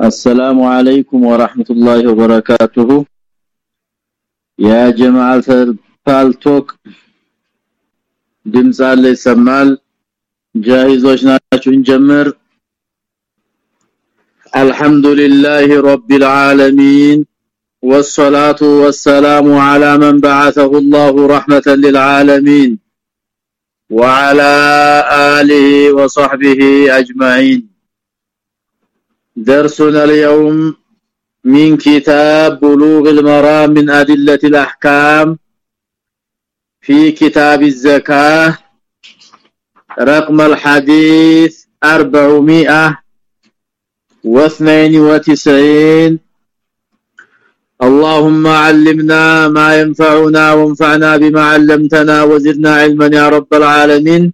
السلام عليكم ورحمة الله وبركاته. يا جماعة فالتوك دمص الله سمال جاهز ناچو نجمر الحمد لله رب العالمين والصلاة والسلام على من بعثه الله رحمة للعالمين وعلى آله وصحبه أجمعين درسنا اليوم من كتاب بلوغ المرام من أدلة الأحكام في كتاب الزكاة رقم الحديث 492 اللهم علمنا ما ينفعنا وانفعنا بما علمتنا وزدنا علما يا رب العالمين.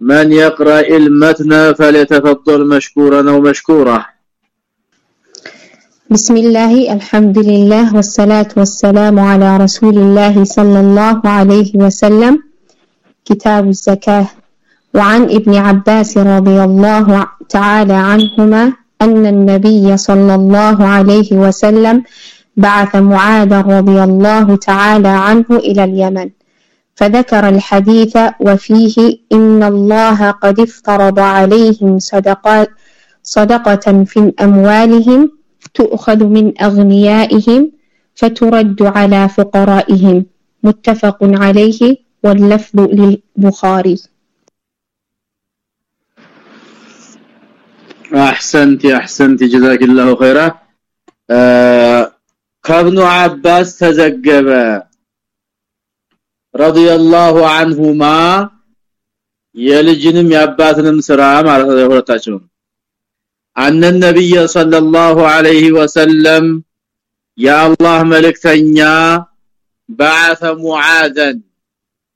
من يقرأ المتن فليتفضل مشكورا أو مشكورا بسم الله الحمد لله والصلاة والسلام على رسول الله صلى الله عليه وسلم. كتاب الزكاة. وعن ابن عباس رضي الله تعالى عنهما أن النبي صلى الله عليه وسلم بعث معاذ رضي الله تعالى عنه إلى اليمن. فذكر الحديث وفيه إن الله قد افترض عليهم صدقات صدقة في أموالهم تؤخذ من أغنيائهم فترد على فقرائهم. متفق عليه واللفظ للبخاري. أحسنت أحسنت. جزاك الله خيرا. آه كابن عباس تزجب الله عنهما የልጅንም ያባትንም ስራ ማለት ነው ሁለታቸው አነ ነብይ ሰለላሁ ዐለይሂ ወሰለም የአላህ መልእክተኛ بعث معاذا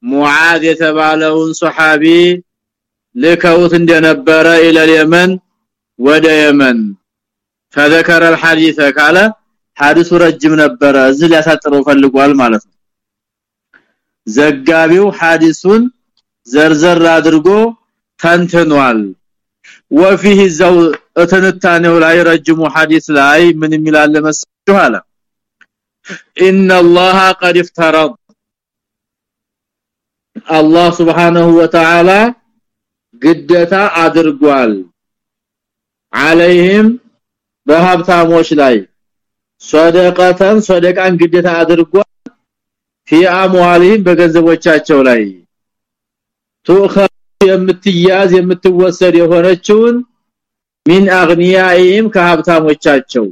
معاذ የተባለውን ሱሐቢ ልከውት እንደነበረ ኢለ የመን ወደ የመን فذكر الحديث قال ሐዲሱ ረጅም ነበረ እዚህ ሊያሳጥረው ፈልጓል ማለት ነው ዘጋቢው ሐዲሱን ዘርዘር አድርጎ ተንትኗል وفيه ዘው እትንታኔው ላይ ረጅሙ ሐዲስ ላይ ምን ይላል መሰለህ አለ ان الله قد افترض الله سبحانه وتعالى ግደታ አድርጓል عليهم በሀብታሞች ላይ ሰደቀተን ሰደቃን ግደታ አድርጓል في اموالهم በገንዘቦቻቸው ላይ تؤخذ የምትያዝ የምትወሰድ የሆነችውን ሚን አግኒያኢም ከሀብታሞቻቸው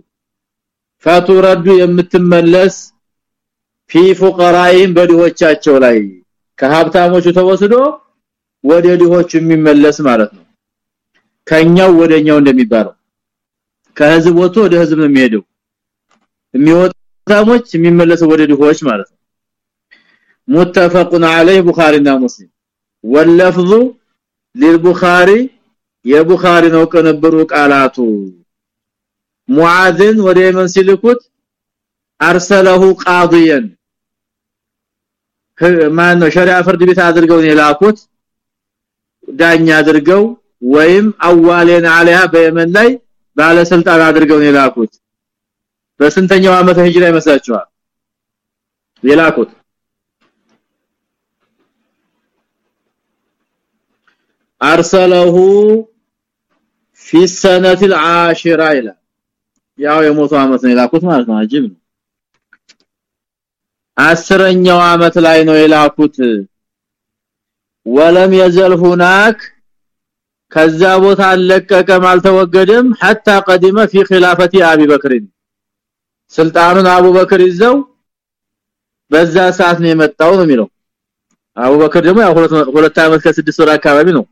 ፈቱረዱ የምትመለስ ፊ ፉቀራኢም በድሆቻቸው ላይ ከሀብታሞቹ ተወስዶ ወደ ድሆቹ የሚመለስ ማለት ነው ከኛው ወደኛው እንደሚባለው ከህዝብ ወጥቶ ወደ ህዝብ ነው የሚሄደው የሚወጣሞች የሚመለሰው ወደ ድሆች ማለት ነው ሙተፈቁን ዐለይሂ ቡኻሪና ሙስሊም። ወለፍዙ ለልቡኻሪ የቡኻሪ ነው ከነበሩ ቃላቱ። ሙዓዝን ወደ የመን ሲልኩት አርሰለሁ ቃዲያን ማን ነው ሸሪዓ ፍርድ ቤት አድርገው የላኩት። ዳኛ አድርገው ወይም አዋሌን አለያ በየመን ላይ ባለስልጣን አድርገው የላኩት። በስንተኛው ዓመተ ሂጅራ ይመስላችኋል? የላኩት አርሰለሁ في السنه العاشره الى ያው የሞቱ አመት ነው የላኩት ማለት ነው አጅብ ነው አስረኛው አመት ላይ ነው የላኩት ወለም يزل هناك ከዛ ቦታ አለቀቀም አልተወገደም حتى قدم في خلافه ابي بكر ስልጣኑን አቡበክር ይዘው በዛ ሰዓት ነው የመጣው ነው የሚለው አቡበክር ደግሞ ያው ሁለት አመት ከስድስት ወር አካባቢ ነው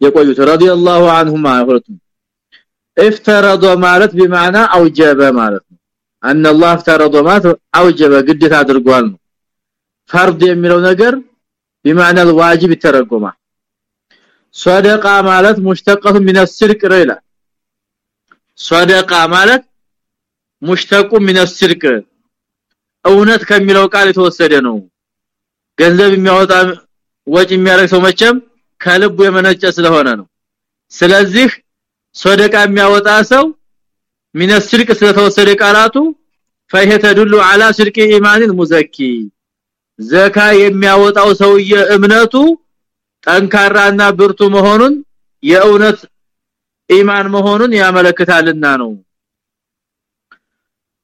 የቆዩት ረዲየላሁ عنهما ሁለቱም افترض ማለት بمعنى اوجب ማለት ነው ان الله افترض ማለት اوجب ግዴታ አድርጓል ነው ፈርድ የሚለው ነገር بمعنى الواجب ይተረጎማል ሶደቃ ማለት ሙሽተቀቱ من السرق ይላል ሶደቃ ማለት ሙሽተቁ من السرق እውነት ከሚለው ቃል የተወሰደ ነው ገንዘብ የሚያወጣ ወጪ የሚያደርግ ሰው መቼም ከልቡ የመነጨ ስለሆነ ነው ስለዚህ ሶደቃ የሚያወጣ ሰው من الشرك ስለተወሰደ ቃላቱ فهي تدل على شرك ايمان المزكي ዘካ የሚያወጣው ሰውየ እምነቱ ጠንካራና ብርቱ መሆኑን የእውነት ኢማን መሆኑን ያመለክታልና ነው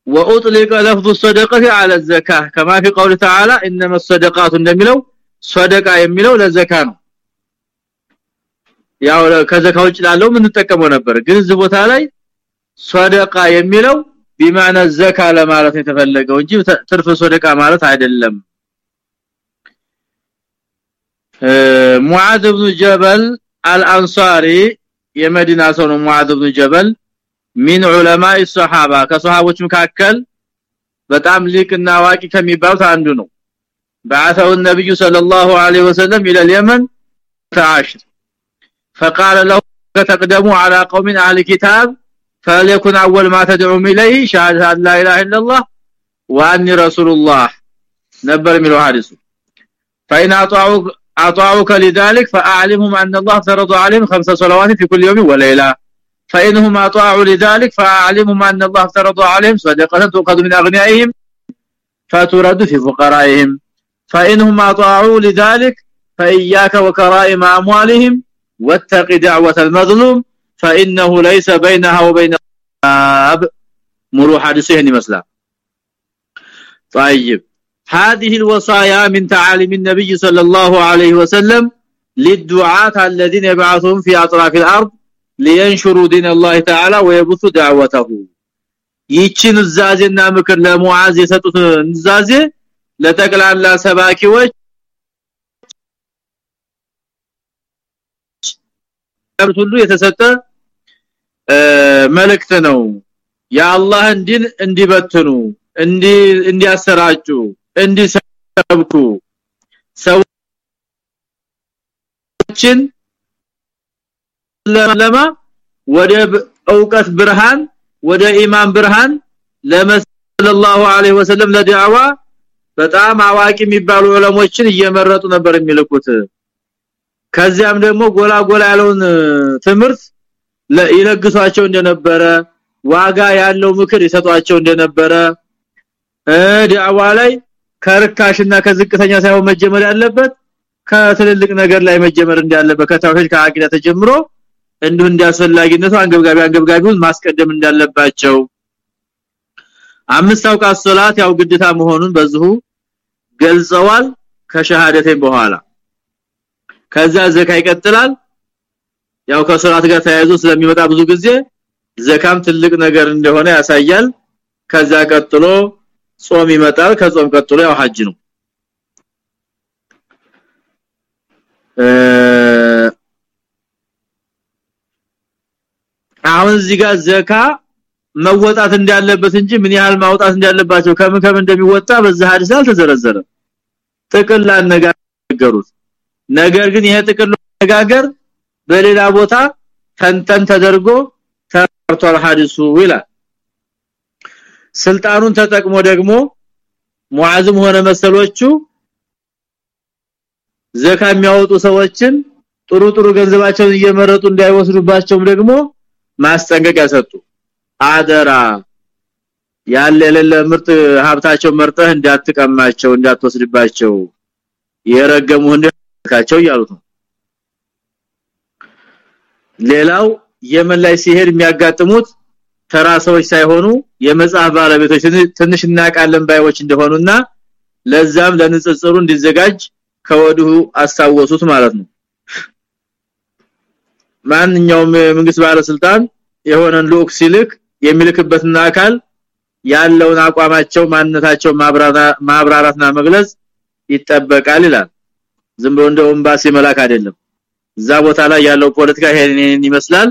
واطلق لفظ الصدقه على الزكاه كما في قول تعالى انما الصدقات እንደሚለው صدقه የሚለው ለዘካ ነው ያው ከዘካ ውጭ ላለው ምን ተጠቀመው ነበር ግን እዚህ ቦታ ላይ ሶደቃ የሚለው ቢማነ ዘካ ለማለት የተፈለገው እንጂ ትርፍ ሶደቃ ማለት አይደለም ሙዓዝ ኢብኑ ጀበል አልአንሳሪ የመዲና ሰው ነው ሙዓዝ ኢብኑ ጀበል ሚን ዑለማኢ ሱሐባ ከሱሐቦች መካከል በጣም ሊቅና አዋቂ ከሚባሉት አንዱ ነው بعثه النبي صلى الله عليه وسلم الى اليمن تعاشر فقال له تقدموا على قوم أهل كتاب فليكن أول ما تدعوهم إليه شهادة أن لا إله إلا الله وأني رسول الله. نبر من الحديث. فإن أطاعوك أطاعوك لذلك فأعلمهم أن الله فرض عليهم خمس صلوات في كل يوم وليلة. فإنهم أطاعوا لذلك فأعلمهم أن الله فرض عليهم صدقة تؤخذ من أغنيائهم فترد في فقرائهم. فإنهم أطاعوا لذلك فإياك وكرائم أموالهم واتق دعوة المظلوم فإنه ليس بينها وبين الاب مروا حديثه مثلا طيب هذه الوصايا من تعاليم النبي صلى الله عليه وسلم للدعاة الذين يبعثهم في اطراف الارض لينشروا دين الله تعالى ويبثوا دعوته ይችን ዛዜና ምክር ለሙዓዝ የሰጡት ዛዜ ለጠቅላላ ሰባኪዎች ሁሉ የተሰጠ መልእክት ነው። የአላህን ዲን እንዲበትኑ እንዲ እንዲያሰራጩ እንዲሰብኩ ሰዎችን ለማ ወደ ዕውቀት ብርሃን ወደ ኢማን ብርሃን ለመስለላሁ ዐለይሂ ወሰለም ለዳዋ በጣም አዋቂ የሚባሉ ዑለሞችን እየመረጡ ነበር የሚልኩት ከዚያም ደግሞ ጎላ ጎላ ያለውን ትምህርት ይለግሷቸው እንደነበረ ዋጋ ያለው ምክር ይሰጧቸው እንደነበረ ዳዋ ላይ ከርካሽና ከዝቅተኛ ሳይሆን መጀመር ያለበት ከትልልቅ ነገር ላይ መጀመር እንዳለበት ከተውሂድ ከአቂዳ ተጀምሮ እንዲሁ እንዲያስፈልጊነቱ አንገብጋቢ አንገብጋቢውን ማስቀደም እንዳለባቸው። አምስት አውቃት ሶላት ያው ግዴታ መሆኑን በዚሁ ገልጸዋል ከሸሃደቴን በኋላ ከዛ ዘካ ይቀጥላል። ያው ከሶላት ጋር ተያይዞ ስለሚመጣ ብዙ ጊዜ ዘካም ትልቅ ነገር እንደሆነ ያሳያል። ከዛ ቀጥሎ ጾም ይመጣል። ከጾም ቀጥሎ ያው ሐጅ ነው። አሁን እዚህ ጋር ዘካ መወጣት እንዳለበት እንጂ ምን ያህል ማውጣት እንዳለባቸው ከምን ከምን እንደሚወጣ በዛ ሐዲስ አልተዘረዘረ ጥቅል አነጋገሩት ነገር ግን ይሄ ጥቅል አነጋገር በሌላ ቦታ ተንተን ተደርጎ ተርቷል ሐዲሱ ይላል። ስልጣኑን ተጠቅሞ ደግሞ ሙዓዝም ሆነ መሰሎቹ ዘካ የሚያወጡ ሰዎችን ጥሩ ጥሩ ገንዘባቸውን እየመረጡ እንዳይወስዱባቸውም ደግሞ ማስጠንቀቂያ ሰጡ። አደራ! ያለ የሌለ ምርጥ ሀብታቸው መርጠህ እንዳትቀማቸው እንዳትወስድባቸው። የረገሙ እንደካቸው ያሉት ነው። ሌላው የመን ላይ ሲሄድ የሚያጋጥሙት ተራ ሰዎች ሳይሆኑ የመጽሐፍ ባለቤቶች ትንሽ እናቃለን ባይዎች እንደሆኑና ለዛም ለንጽጽሩ እንዲዘጋጅ ከወዲሁ አስታወሱት ማለት ነው። ማንኛውም መንግስት ባለስልጣን የሆነን ሉክ ሲልክ የሚልክበትና አካል ያለውን አቋማቸው ማንነታቸው ማብራራትና መግለጽ ይጠበቃል ይላል ዝም ብሎ እንደው ኤምባሲ መላክ አይደለም። እዛ ቦታ ላይ ያለው ፖለቲካ ይሄን ይመስላል።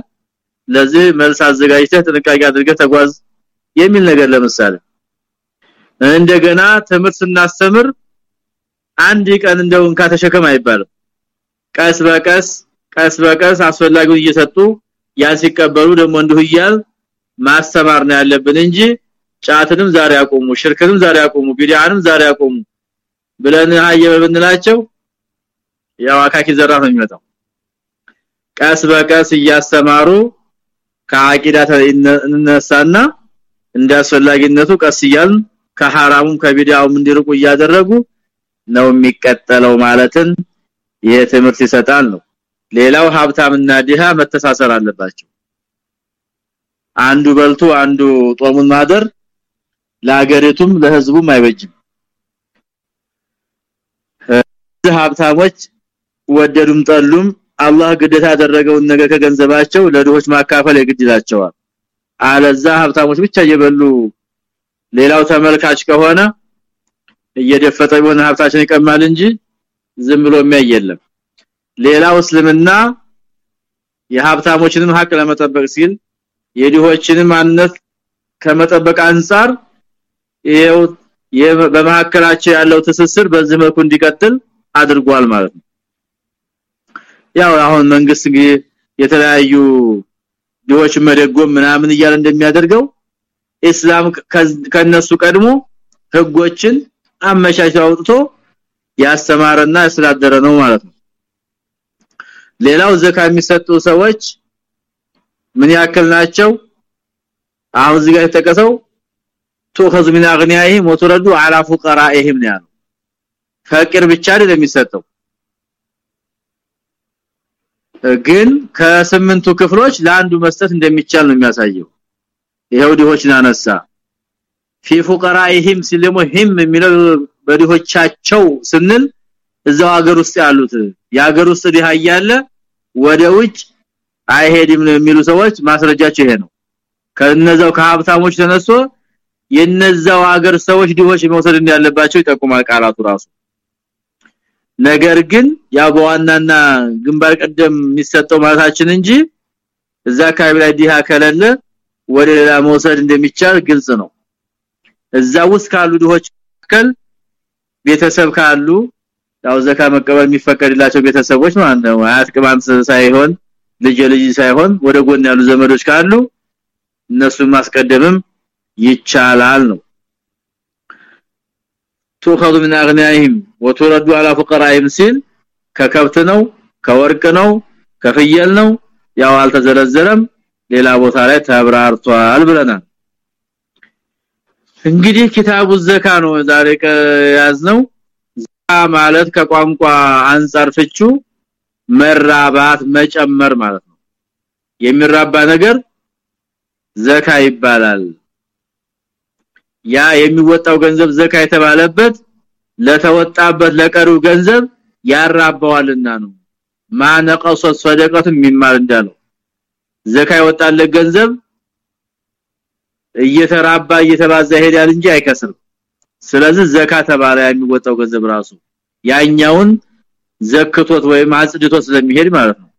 ለዚህ መልስ አዘጋጅተህ ጥንቃቄ አድርገህ ተጓዝ የሚል ነገር ለምሳሌ እንደገና ትምህርት ስናስተምር አንድ ቀን እንደው እንካ ተሸከም አይባልም። ቀስ በቀስ ቀስ በቀስ አስፈላጊውን እየሰጡ ያን ሲቀበሉ ደግሞ እንዲሁ ይያል ማስተማር ነው ያለብን እንጂ ጫትንም ዛሬ አቆሙ ሽርክንም ዛሬ አቆሙ ቢዲአንም ዛሬ አቆሙ ብለን አየበ ብንላቸው ያው አካኪ ዘራፍ ነው የሚመጣው። ቀስ በቀስ እያስተማሩ ከአቂዳ እንነሳና እንዳስፈላጊነቱ ቀስ እያልን ከሐራሙም ከቢዳውም እንዲርቁ እያደረጉ ነው የሚቀጠለው ማለትን ይሄ ትምህርት ይሰጣል ነው። ሌላው ሀብታምና ዲሃ መተሳሰር አለባቸው። አንዱ በልቶ አንዱ ጦሙን ማደር ለሀገሪቱም ለህዝቡም አይበጅም። ሀብታሞች ወደዱም ጠሉም። አላህ ግዴታ ያደረገውን ነገር ከገንዘባቸው ለድሆች ማካፈል የግድ ይላቸዋል። አለዛ ሀብታሞች ብቻ እየበሉ ሌላው ተመልካች ከሆነ እየደፈጠ ቢሆን ሀብታችን ይቀማል እንጂ ዝም ብሎ የሚያይ ሌላው እስልምና የሀብታሞችንም ሀቅ ለመጠበቅ ሲል የድሆችንም ማንነት ከመጠበቅ አንፃር ይሄው በመሐከላቸው ያለው ትስስር በዚህ መልኩ እንዲቀጥል አድርጓል ማለት ነው ያው አሁን መንግስት የተለያዩ ድሆች መደጎም ምናምን እያለ እንደሚያደርገው እስላም ከነሱ ቀድሞ ህጎችን አመቻችቶ አውጥቶ ያስተማረና ያስተዳደረ ነው ማለት ነው ሌላው ዘካ የሚሰጡ ሰዎች ምን ያክል ናቸው አሁን እዚህ ጋር የተጠቀሰው تؤخذ من اغنيائهم وترد على فقرائهم ነው ያለው ፈቂር ብቻ አይደለም የሚሰጠው ግን ከስምንቱ ክፍሎች ለአንዱ መስጠት እንደሚቻል ነው የሚያሳየው ይሄው ድሆችን አነሳ في فقرائهم ሲልሞ ሂም የሚለው በድሆቻቸው ስንል እዛው ሀገር ውስጥ ያሉት የሀገር ውስጥ ድሃ ያለ ወደ ውጭ አይሄድም ነው የሚሉ ሰዎች ማስረጃቸው ይሄ ነው ከነዛው ከሀብታሞች ተነስቶ የነዛው ሀገር ሰዎች ድሆች መውሰድ እንዳለባቸው ይጠቁማል ቃላቱ ራሱ ነገር ግን ያ በዋናና ግንባር ቀደም የሚሰጠው ማለታችን እንጂ እዛ አካባቢ ላይ ዲሃ ከሌለ ወደ ሌላ መውሰድ እንደሚቻል ግልጽ ነው። እዛ ውስጥ ካሉ ድሆች ከል ቤተሰብ ካሉ ያው ዘካ መቀበል የሚፈቀድላቸው ቤተሰቦች ማለት ነው። አያት ቅማንት ሳይሆን ልጅ ልጅ ሳይሆን ወደ ጎን ያሉ ዘመዶች ካሉ እነሱን ማስቀደምም ይቻላል ነው تؤخذ من اغنيائهم وترد على فقرائهم ሲል ከከብት ነው ከወርቅ ነው ከፍየል ነው ያው አልተዘረዘረም ሌላ ቦታ ላይ ተብራርቷል ብለናል እንግዲህ ኪታቡ ዘካ ነው ዛሬ ያዝነው ዘካ ማለት ከቋንቋ አንፃር ፍቹ መራባት መጨመር ማለት ነው የሚራባ ነገር ዘካ ይባላል ያ የሚወጣው ገንዘብ ዘካ የተባለበት ለተወጣበት ለቀሪው ገንዘብ ያራባዋልና ነው። ማነቀሰ ሰደቀቱ የሚማር እንዳለው ዘካ ይወጣለት ገንዘብ እየተራባ እየተባዛ ይሄዳል እንጂ አይከስርም። ስለዚህ ዘካ ተባለ የሚወጣው ገንዘብ ራሱ ያኛውን ዘክቶት ወይም አጽድቶት ስለሚሄድ ማለት ነው።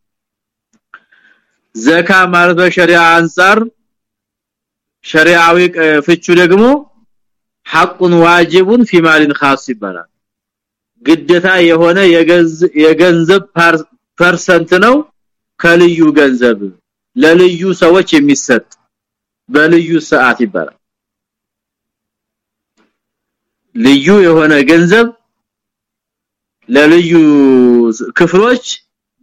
ዘካ ማለት በሸሪዓ አንፃር ሸሪዓዊ ፍቹ ደግሞ ሐቁን ዋጅቡን في مال خاص ይባላል ግዴታ የሆነ የገንዘብ ፐርሰንት ነው ከልዩ ገንዘብ ለልዩ ሰዎች የሚሰጥ በልዩ ሰዓት ይባላል ልዩ የሆነ ገንዘብ ለልዩ ክፍሎች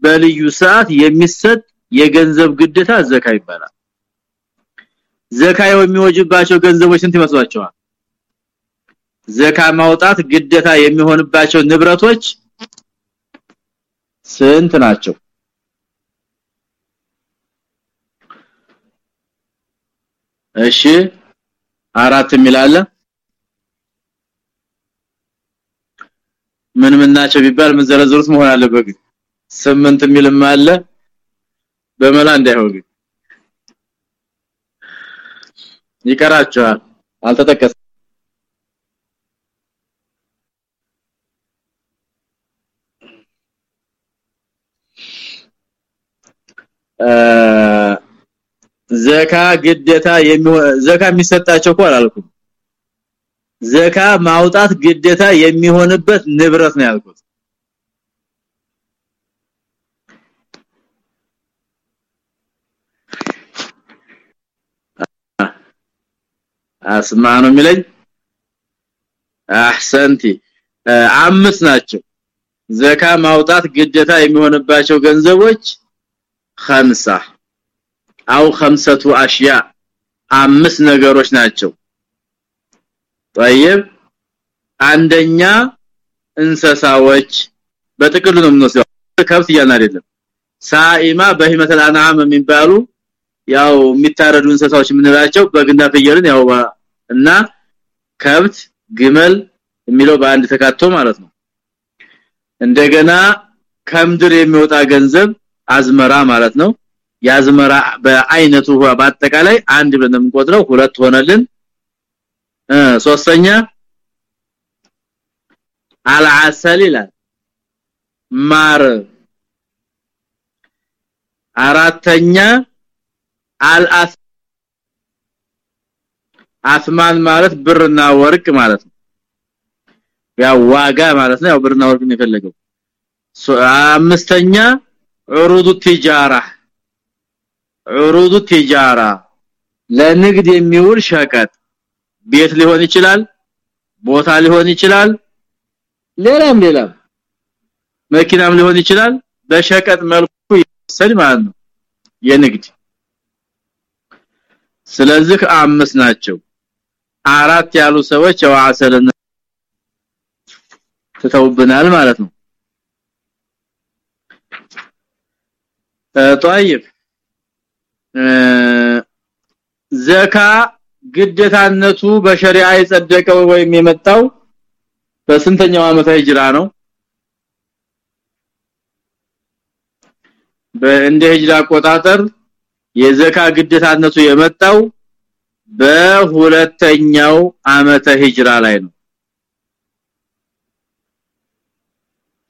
በልዩ ሰዓት የሚሰጥ የገንዘብ ግዴታ ዘካ ይባላል ዘካ የሚወጅባቸው ገንዘቦች ስንት ይመስላችኋል ዘካ ማውጣት ግዴታ የሚሆንባቸው ንብረቶች ስንት ናቸው? እሺ አራት የሚላለ ምን ምን ናቸው ቢባል ምን ዘረዝሩት መሆን አለበት። ስምንት የሚልም አለ። በመላ እንዳይሆን ይቀራቸዋል። አልተጠቀሰ ዘካ ግዴታ ዘካ የሚሰጣቸው እኮ አላልኩም። ዘካ ማውጣት ግዴታ የሚሆንበት ንብረት ነው ያልኩት። አስማ ነው የሚለኝ? አህሰንቲ አምስት ናቸው። ዘካ ማውጣት ግዴታ የሚሆንባቸው ገንዘቦች خمسة አው خمسه اشياء አምስት ነገሮች ናቸው طيب አንደኛ እንሰሳዎች በጥቅሉ ነው የምንወስደው ከብት እያልን አይደለም ሳኢማ በህመተል አንዓም የሚባሉ ያው የሚታረዱ እንስሳዎች የምንላቸው በግና ፍየልን ያው እና ከብት ግመል የሚለው በአንድ ተካቶ ማለት ነው እንደገና ከምድር የሚወጣ ገንዘብ አዝመራ ማለት ነው። ያዝመራ በአይነቱ በአጠቃላይ አንድ ብለን የምንቆጥረው ሁለት ሆነልን። ሶስተኛ አልዓሰል ይላል። ማር። አራተኛ አልአስ አስማን ማለት ብርና ወርቅ ማለት ነው። ያው ዋጋ ማለት ነው። ያው ብርና ወርቅ ነው የፈለገው። አምስተኛ ዑሩዱ ቲጃራ ዑሩዱ ቲጃራ ለንግድ የሚውል ሸቀጥ። ቤት ሊሆን ይችላል ቦታ ሊሆን ይችላል ሌላም ሌላም። መኪናም ሊሆን ይችላል በሸቀጥ መልኩ ይሰል ማለት ነው። የንግድ ስለዚህ አምስት ናቸው። አራት ያሉ ሰዎች ያዋሰልን ተተውብናል ማለት ነው طيب ዘካ ግዴታነቱ በሸሪዓ የጸደቀው ወይም የመጣው በስንተኛው ዓመተ ሂጅራ ነው በእንደ ሂጅራ አቆጣጠር የዘካ ግዴታነቱ የመጣው በሁለተኛው ዓመተ ሂጅራ ላይ ነው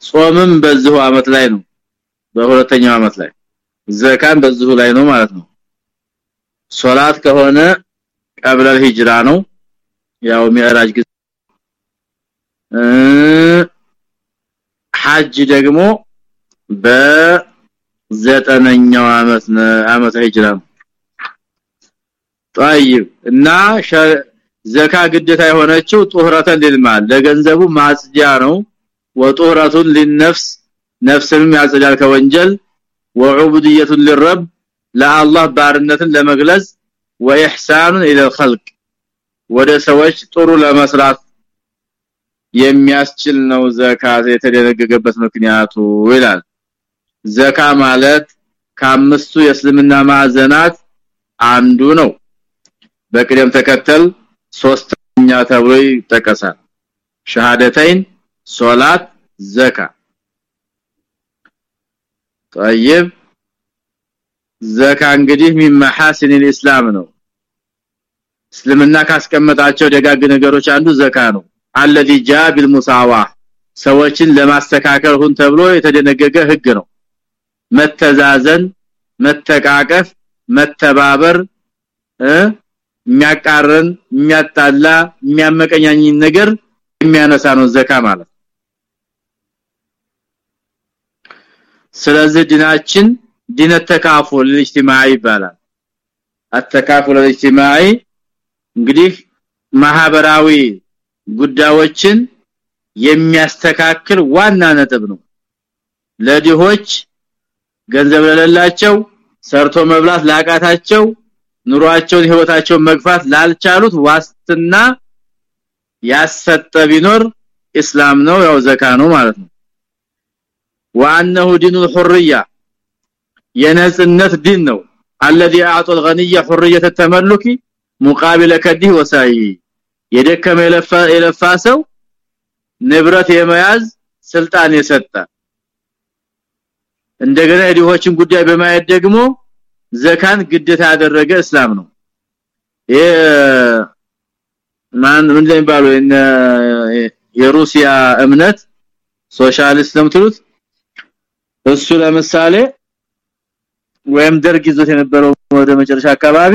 ጾምም በዚሁ ዓመት ላይ ነው በሁለተኛው ዓመት ላይ ዘካን በዚሁ ላይ ነው ማለት ነው ሶላት ከሆነ ቀብለ ሂጅራ ነው ያው ሚዕራጅ ጊዜ ሐጅ ደግሞ በዘጠነኛው ዓመት ዓመተ ሂጅራ ነው طيب እና ዘካ ግዴታ የሆነችው ጡህረተን ሊልማል ለገንዘቡ ማጽጃ ነው ወጡህረቱን ለነፍስ ነፍስንም ያጸዳል ከወንጀል ወዑቡድየቱን ለረብ ለአላህ ባርነትን ለመግለጽ ወኢህሳኑን ኢለ الخلق ወደ ሰዎች ጥሩ ለመስራት የሚያስችል ነው ዘካት የተደነገገበት ምክንያቱ ይላል ዘካ ማለት ከአምስቱ የእስልምና ማዕዘናት አንዱ ነው በቅደም ተከተል ሶስተኛ ተብሎ ይጠቀሳል ሸሃደተይን ሶላት ዘካ طيب ዘካ እንግዲህ ሚን መሐሲን الاسلام ነው እስልምና ካስቀመጣቸው ደጋግ ነገሮች አንዱ ዘካ ነው الذي جاء بالمساواه ሰዎችን ለማስተካከል ሁን ተብሎ የተደነገገ ህግ ነው መተዛዘን መተቃቀፍ መተባበር የሚያቃረን የሚያጣላ የሚያመቀኛኝ ነገር የሚያነሳ ነው ዘካ ማለት ስለዚህ ዲናችን ዲነ ተካፉል الاجتماعي ይባላል አተካፉል الاجتماعي እንግዲህ ማህበራዊ ጉዳዮችን የሚያስተካክል ዋና ነጥብ ነው ለዲሆች ገንዘብ ለሌላቸው ሰርቶ መብላት ላቃታቸው ኑሯቸውን ህይወታቸውን መግፋት ላልቻሉት ዋስትና ያሰጠ ቢኖር እስላም ነው ያው ዘካ ነው ማለት ነው وانه دين الحريه የነጽነት ዲን ነው الذي اعطى الغني حريه التملك مقابل كده وسعي የደከመ የለፋ የለፋ ሰው ንብረት የመያዝ ስልጣን የሰጠ እንደገና የድሆችን ጉዳይ በማየት ደግሞ ዘካን ግዴታ ያደረገ እስላም ነው ይሄ ማን ምን እንደሚባሉ የሩሲያ እምነት ሶሻሊስት ነው ትሉት እሱ ለምሳሌ ወይም ደርግ ይዞት የነበረው ወደ መጨረሻ አካባቢ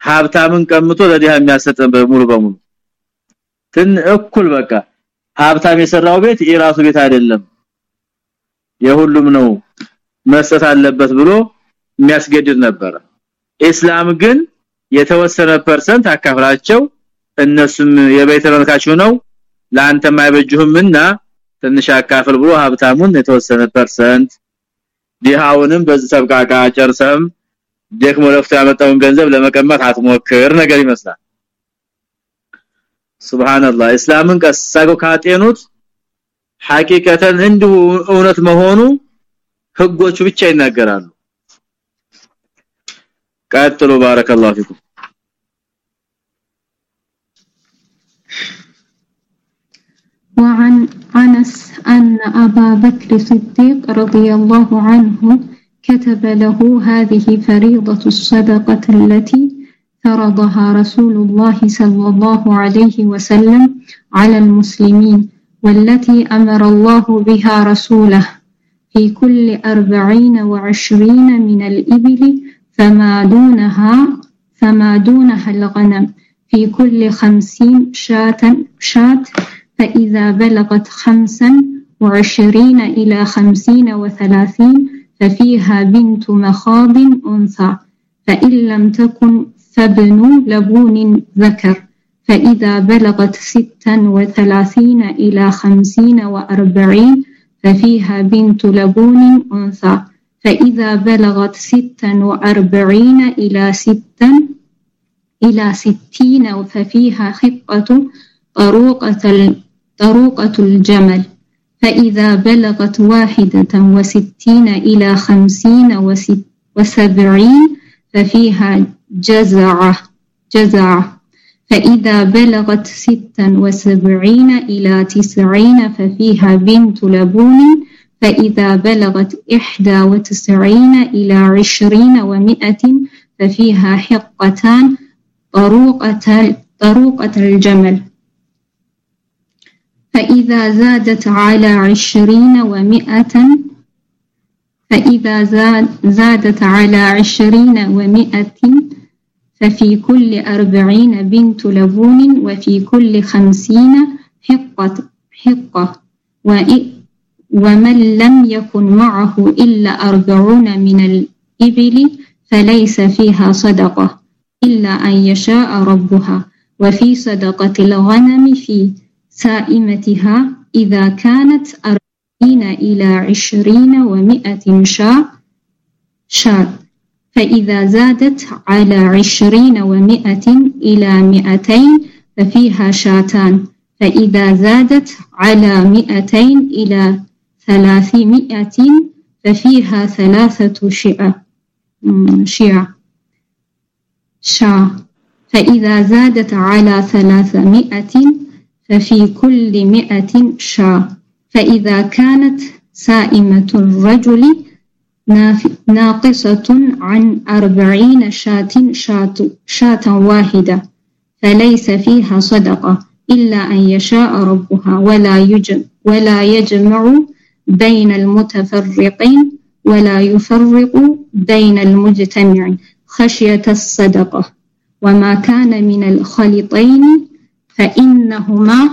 ሀብታምን ቀምቶ ለዲያ የሚያሰጠን በሙሉ በሙሉ። ትን እኩል በቃ ሀብታም የሰራው ቤት የራሱ ቤት አይደለም። የሁሉም ነው መስጠት አለበት ብሎ የሚያስገድድ ነበር። እስላም ግን የተወሰነ ፐርሰንት አካፍላቸው እነሱም የቤተ መልካቹ ነው ላንተ ማይበጅሁምና ትንሽ አካፍል ብሎ ሀብታሙን የተወሰነ ፐርሰንት ዲሃውንም በዚህ ተብቃቃ ጨርሰም ደክሞ ለፍቶ ያመጣውን ገንዘብ ለመቀማት አትሞክር ነገር ይመስላል። ሱብሃንአላህ። እስላምን ቀሳገው ካጤኑት ሐቂቀተን እንዲሁ እውነት መሆኑ ህጎቹ ብቻ ይናገራሉ። ቀጥሉ ባረከላሁ ፊኩም وعن أنس أن أبا بكر الصديق رضي الله عنه كتب له هذه فريضة الصدقة التي فرضها رسول الله صلى الله عليه وسلم على المسلمين والتي أمر الله بها رسوله في كل أربعين وعشرين من الإبل فما دونها فما دونها الغنم في كل خمسين شاة شاة فإذا بلغت خمسا وعشرين إلى خمسين وثلاثين ففيها بنت مخاض أنثى فإن لم تكن فابن لبون ذكر. فإذا بلغت ستا وثلاثين إلى خمسين وأربعين ففيها بنت لبون أنثى. فإذا بلغت ستا وأربعين إلى ستا إلى ستين ففيها خطة طروقة طروقة الجمل فإذا بلغت واحدة وستين إلى خمسين وسبعين ففيها جزعة جزعة. فإذا بلغت ستا وسبعين إلى تسعين ففيها بنت لبون فإذا بلغت إحدى وتسعين إلى عشرين ومئة ففيها حقتان طروقة, طروقة الجمل. فإذا زادت على عشرين ومئة فإذا زاد زادت على عشرين ومئة ففي كل أربعين بنت لبون وفي كل خمسين حقة حقة. ومن لم يكن معه إلا أربعون من الإبل فليس فيها صدقة إلا أن يشاء ربها. وفي صدقة الغنم في سائمتها إذا كانت أربعين إلى عشرين ومئة شاء شاء فإذا زادت على عشرين ومئة إلى مئتين ففيها شاتان. فإذا زادت على مئتين إلى ثلاثمائة ففيها ثلاثة شئة شيع شا. فإذا زادت على ثلاثمائة ففي كل مئة شا. فإذا كانت سائمة الرجل ناقصة عن أربعين شاة شاة, شاة واحدة فليس فيها صدقة إلا أن يشاء ربها. ولا يجمع, ولا يجمع بين المتفرقين ولا يفرق بين المجتمع خشية الصدقة. وما كان من الخلطين فإنهما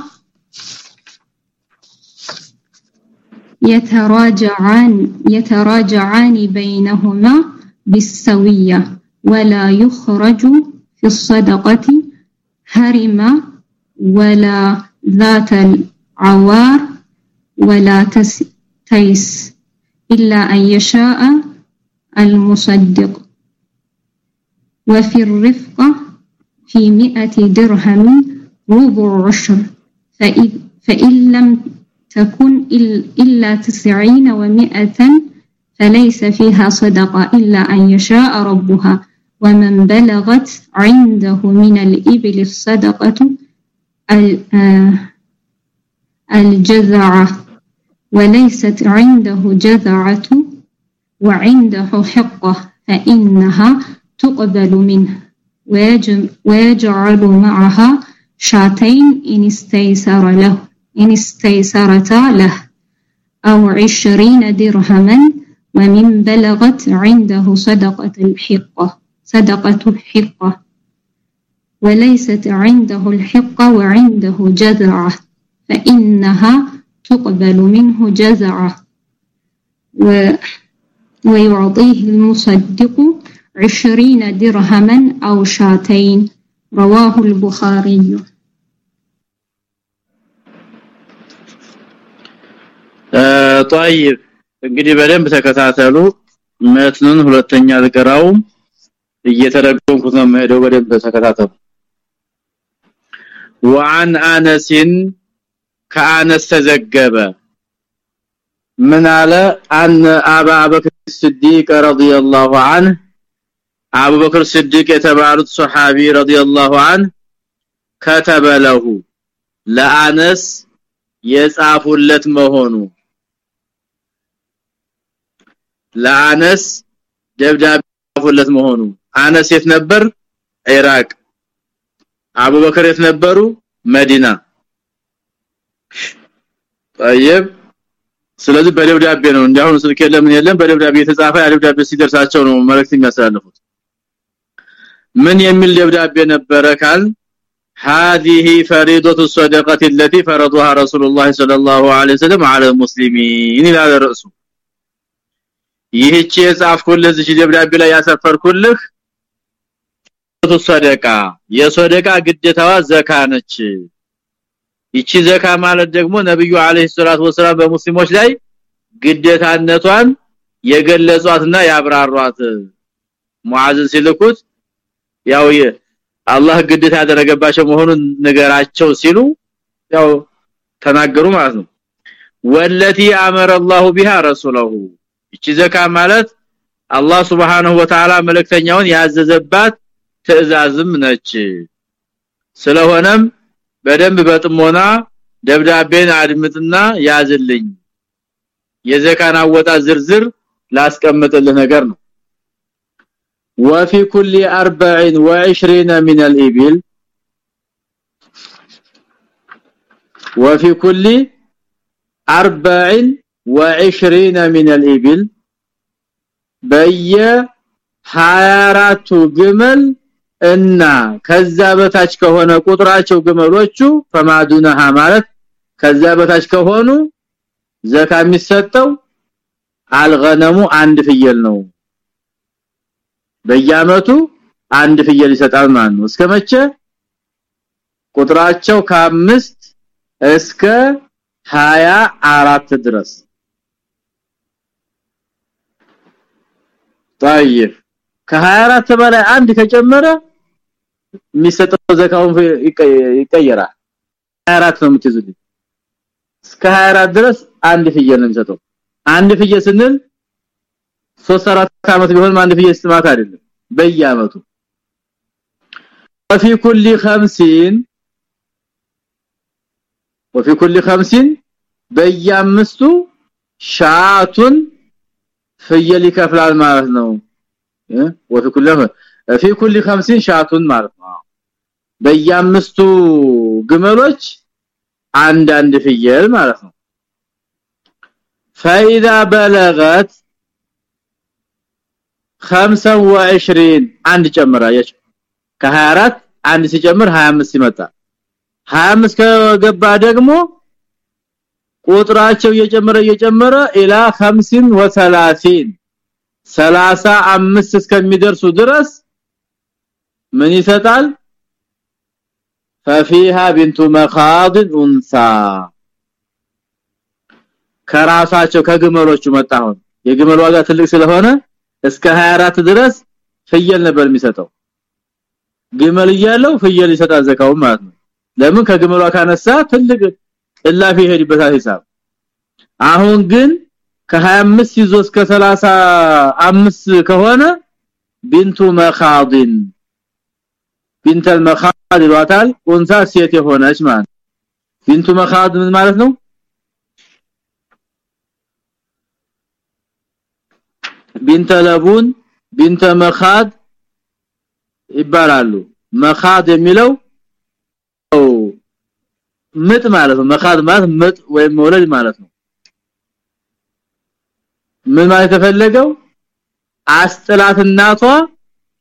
يتراجعان يتراجعان بينهما بالسوية ولا يخرج في الصدقة هرم ولا ذات العوار ولا تيس إلا أن يشاء المصدق. وفي الرفقة في مئة درهم ربع عشر فإن لم تكن إلا تسعين ومائة فليس فيها صدقة إلا أن يشاء ربها. ومن بلغت عنده من الإبل الصدقة الجذعة وليست عنده جذعة وعنده حقة فإنها تقبل منه ويجعل معها شاتين إن استيسر له إن استيسرتا له أو عشرين درهما ومن بلغت عنده صدقة الحقة صدقة الحقة. وليست عنده الحقة وعنده جذعة فإنها تقبل منه جزعة. و ويعطيه المصدق عشرين درهما أو شاتين. رواه البخاري طيب እንግዲህ በደንብ ተከታተሉ መትኑን ሁለተኛ ልቀራው እየተረጎምኩት ነው መሄደው በደንብ ተከታተሉ وعن انس كانس تزجب من على ان ابا بكر الصديق رضي الله عنه ابو بكر الصديق የተባሉት ሱሐቢ رضي الله عنه كتب له ለአነስ የጻፉለት መሆኑ ለአነስ ደብዳቤ የጻፉለት መሆኑ አነስ የት ነበር ኢራቅ አቡበከር የት ነበሩ መዲና طيب ስለዚህ በደብዳቤ ነው እንዲያውኑ ስልክ የለም የለም በደብዳቤ የተጻፈ ያ ደብዳቤ ሲደርሳቸው ነው መልእክት የሚያስተላልፉት ምን የሚል ደብዳቤ ነበረ ካል هذه فريضه الصدقه التي فرضها رسول الله صلى الله عليه وسلم على المسلمين الى الرأس ይህች የጻፍኩልህ እዚህ ደብዳቤ ላይ ያሰፈርኩልህ ሰደቃ የሰደቃ ግዴታዋ ዘካ ነች ይቺ ዘካ ማለት ደግሞ ነብዩ አለይሂ ሰላቱ ወሰለም በሙስሊሞች ላይ ግዴታነቷን የገለጿትና ያብራሯት ሙአዝን ሲልኩት ያው አላህ ግዴታ ያደረገባቸው መሆኑን ነገራቸው ሲሉ ያው ተናገሩ ማለት ነው ወለቲ አመረ الله بها رسوله እቺ ዘካ ማለት አላህ Subhanahu Wa Ta'ala መልእክተኛውን ያዘዘባት ትዕዛዝም ነች ስለሆነም በደንብ በጥሞና ደብዳቤን አድምጥና ያዝልኝ የዘካን አወጣ ዝርዝር ላስቀምጥልህ ነገር ነው وفي كل 24 من الابل وفي كل 24 من الابل በየ 24ቱ ግመል እና ከዛ በታች ከሆነ ቁጥራቸው ግመሎቹ ፈማዱነሃ ማለት ከዛ በታች ከሆኑ ዘካ የሚሰጠው አልገነሙ አንድ ፍየል ነው በየአመቱ አንድ ፍየል ይሰጣል ማለት ነው እስከመቼ ቁጥራቸው ከአምስት እስከ 24 ድረስ طيب ከ24 በላይ አንድ ከጨመረ የሚሰጠው ዘካውን ይቀየራል 24 ነው የምትይዙልኝ እስከ 24 ድረስ አንድ ፍየል ነው የሚሰጠው አንድ ፍየል ስንል 3 4 አመት ቢሆን አንድ ፍየል ስትማት አይደለም በየአመቱ وفي كل 50 وفي كل 50 በየአምስቱ ሻቱን ፍየል ይከፍላል ማለት ነው وفي كل في كل 50 ሻቱን ማለት ነው በየአምስቱ ግመሎች አንድ አንድ ፍየል ማለት ነው فاذا بلغت 25 አንድ ጨምራየች ከ24 አንድ ሲጨምር 25 ይመጣል 25 ከገባ ደግሞ ቁጥራቸው እየጨመረ እየጨመረ ኢላ 50 و30 35 እስከሚደርሱ ድረስ ምን ይሰጣል ففيها بنت مخاض انثى ከራሳቸው ከግመሎቹ መጣሁን የግመል ዋጋ ትልቅ ስለሆነ እስከ 24 ድረስ ፍየል ነበር የሚሰጠው። ግመል እያለው ፍየል ይሰጣል ዘካው ማለት ነው። ለምን? ከግመሏ ካነሳ ትልቅ እላፊ ይሄድበታል ሂሳብ። አሁን ግን ከ25 ይዞ እስከ 35 ከሆነ ቢንቱ መኻዲን ቢንተል መኻድ ይሏታል። ኡንሳ ሴት የሆነች ማለት ቢንቱ መኻድ ምን ማለት ነው ቢንተ ለቡን ቢንተ መኻድ ይባላሉ። መኻድ የሚለው ምጥ ማለት ነው። መኻድ ማለት ምጥ ወይም መውለድ ማለት ነው። ምን ማለት ተፈለገው አስጥላት እናቷ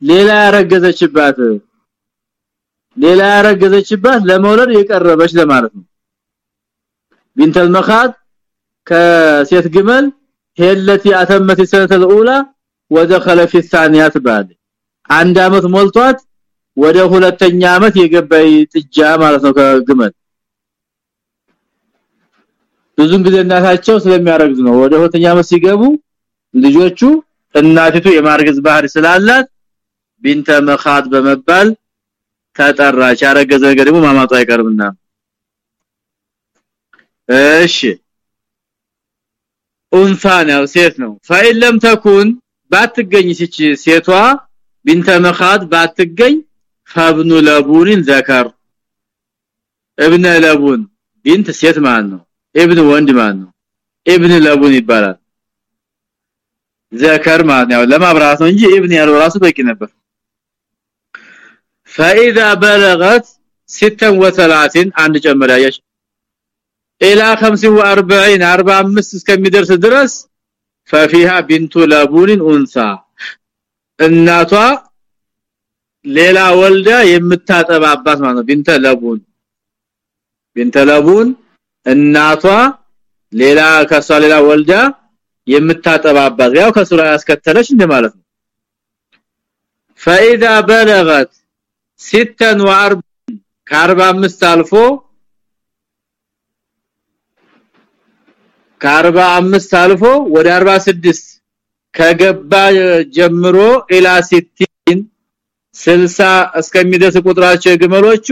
ሌላ ያረገዘችባት ሌላ ያረገዘችባት ለመውለድ የቀረበች ለማለት ነው። ቢንተል መኻድ ከሴት ግመል ሄለቲ አተመት ሰነተ الاولى ودخل في الثانيه بعد አንድ አመት ሞልቷት ወደ ሁለተኛ አመት የገባይ ጥጃ ማለት ነው ከግመል ብዙን ጊዜ እናታቸው ስለሚያረግዝ ነው ወደ ሁለተኛ አመት ሲገቡ ልጆቹ እናቲቱ የማርገዝ ባህሪ ስላላት ቢንተ መኻድ በመባል ተጠራች ያረገዘ ነገር ደግሞ ማማጡ አይቀርምና እሺ ኡንሳን ያው ሴት ነው ፈኢለም ተኩን ባትገኝ ሲች ሴቷ ቢንተ መኻድ ባትገኝ ፈብኑ ለቡንን ዘከር እብነ ለቡን ቢንት ሴት ማለት ነው ኢብን ወንድ ማለት ነው ኢብን ለቡን ይባላል ዘከር ማለት ነው ለማብራት ነው እንጂ ኢብን ያለው ራሱ በቂ ነበር فاذا بلغت 36 አንድ ጨምር ያየሽ الى 45 45 እስከሚደርስ ድረስ ففيها بنت لبون انثى እናቷ ሌላ ወልዳ የምታጠባባት ማለት ነው ቢንተ ለቡን ቢንተ ለቡን እናቷ ሌላ ከሷ ሌላ ወልዳ የምታጠባባት ያው ከሱራ ያስከተለች እንደማለት ነው فاذا بلغت 46 ከ45 አልፎ ከ45 አልፎ ወደ 46 ከገባ ጀምሮ ኢላ 60 60 እስከሚደርስ ቁጥራቸው የግመሎቹ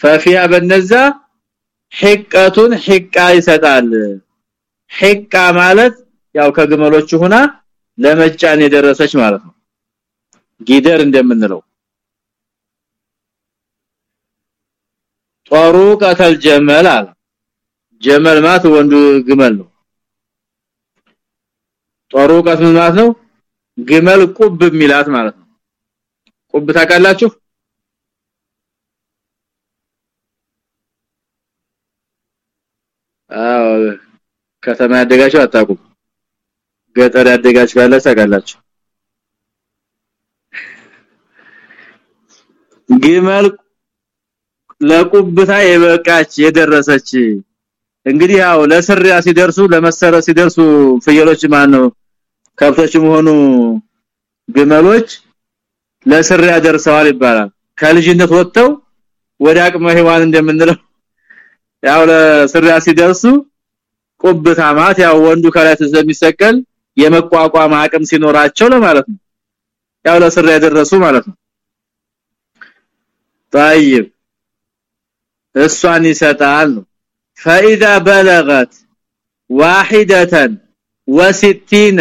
ፈፊያ በነዛ ሕቀቱን ሕቃ ይሰጣል። ሕቃ ማለት ያው ከግመሎቹ ሆና ለመጫን የደረሰች ማለት ነው። ጊደር እንደምንለው ቀተል ጀመል አለ ጀመል ማለት ወንዱ ግመል ነው። ጦሩቀት ማለት ነው? ግመል ቁብ ሚላት ማለት ነው። ቁብ ታውቃላችሁ? አዎ ከተማ ያደጋችሁ አታውቁም። ገጠር ያደጋችሁ ካለ ታውቃላችሁ። ግመል ለቁብታ የበቃች የደረሰች እንግዲህ ያው ለስሪያ ሲደርሱ ለመሰረ ሲደርሱ ፍየሎች ማን ነው ከብቶችም ሆኑ ግመሎች ለስሪያ ደርሰዋል ይባላል ከልጅነት ወጥተው ወደ አቅመ ሔዋን እንደምንለው ያው ለስሪያ ሲደርሱ ቁብታ ማለት ያው ወንዱ ከላይ ስለሚሰቀል የመቋቋም አቅም ሲኖራቸው ለማለት ነው ያው ለስሪያ ደረሱ ማለት ነው طيب እሷን ይሰጣል فاذا بلغت واحده وستين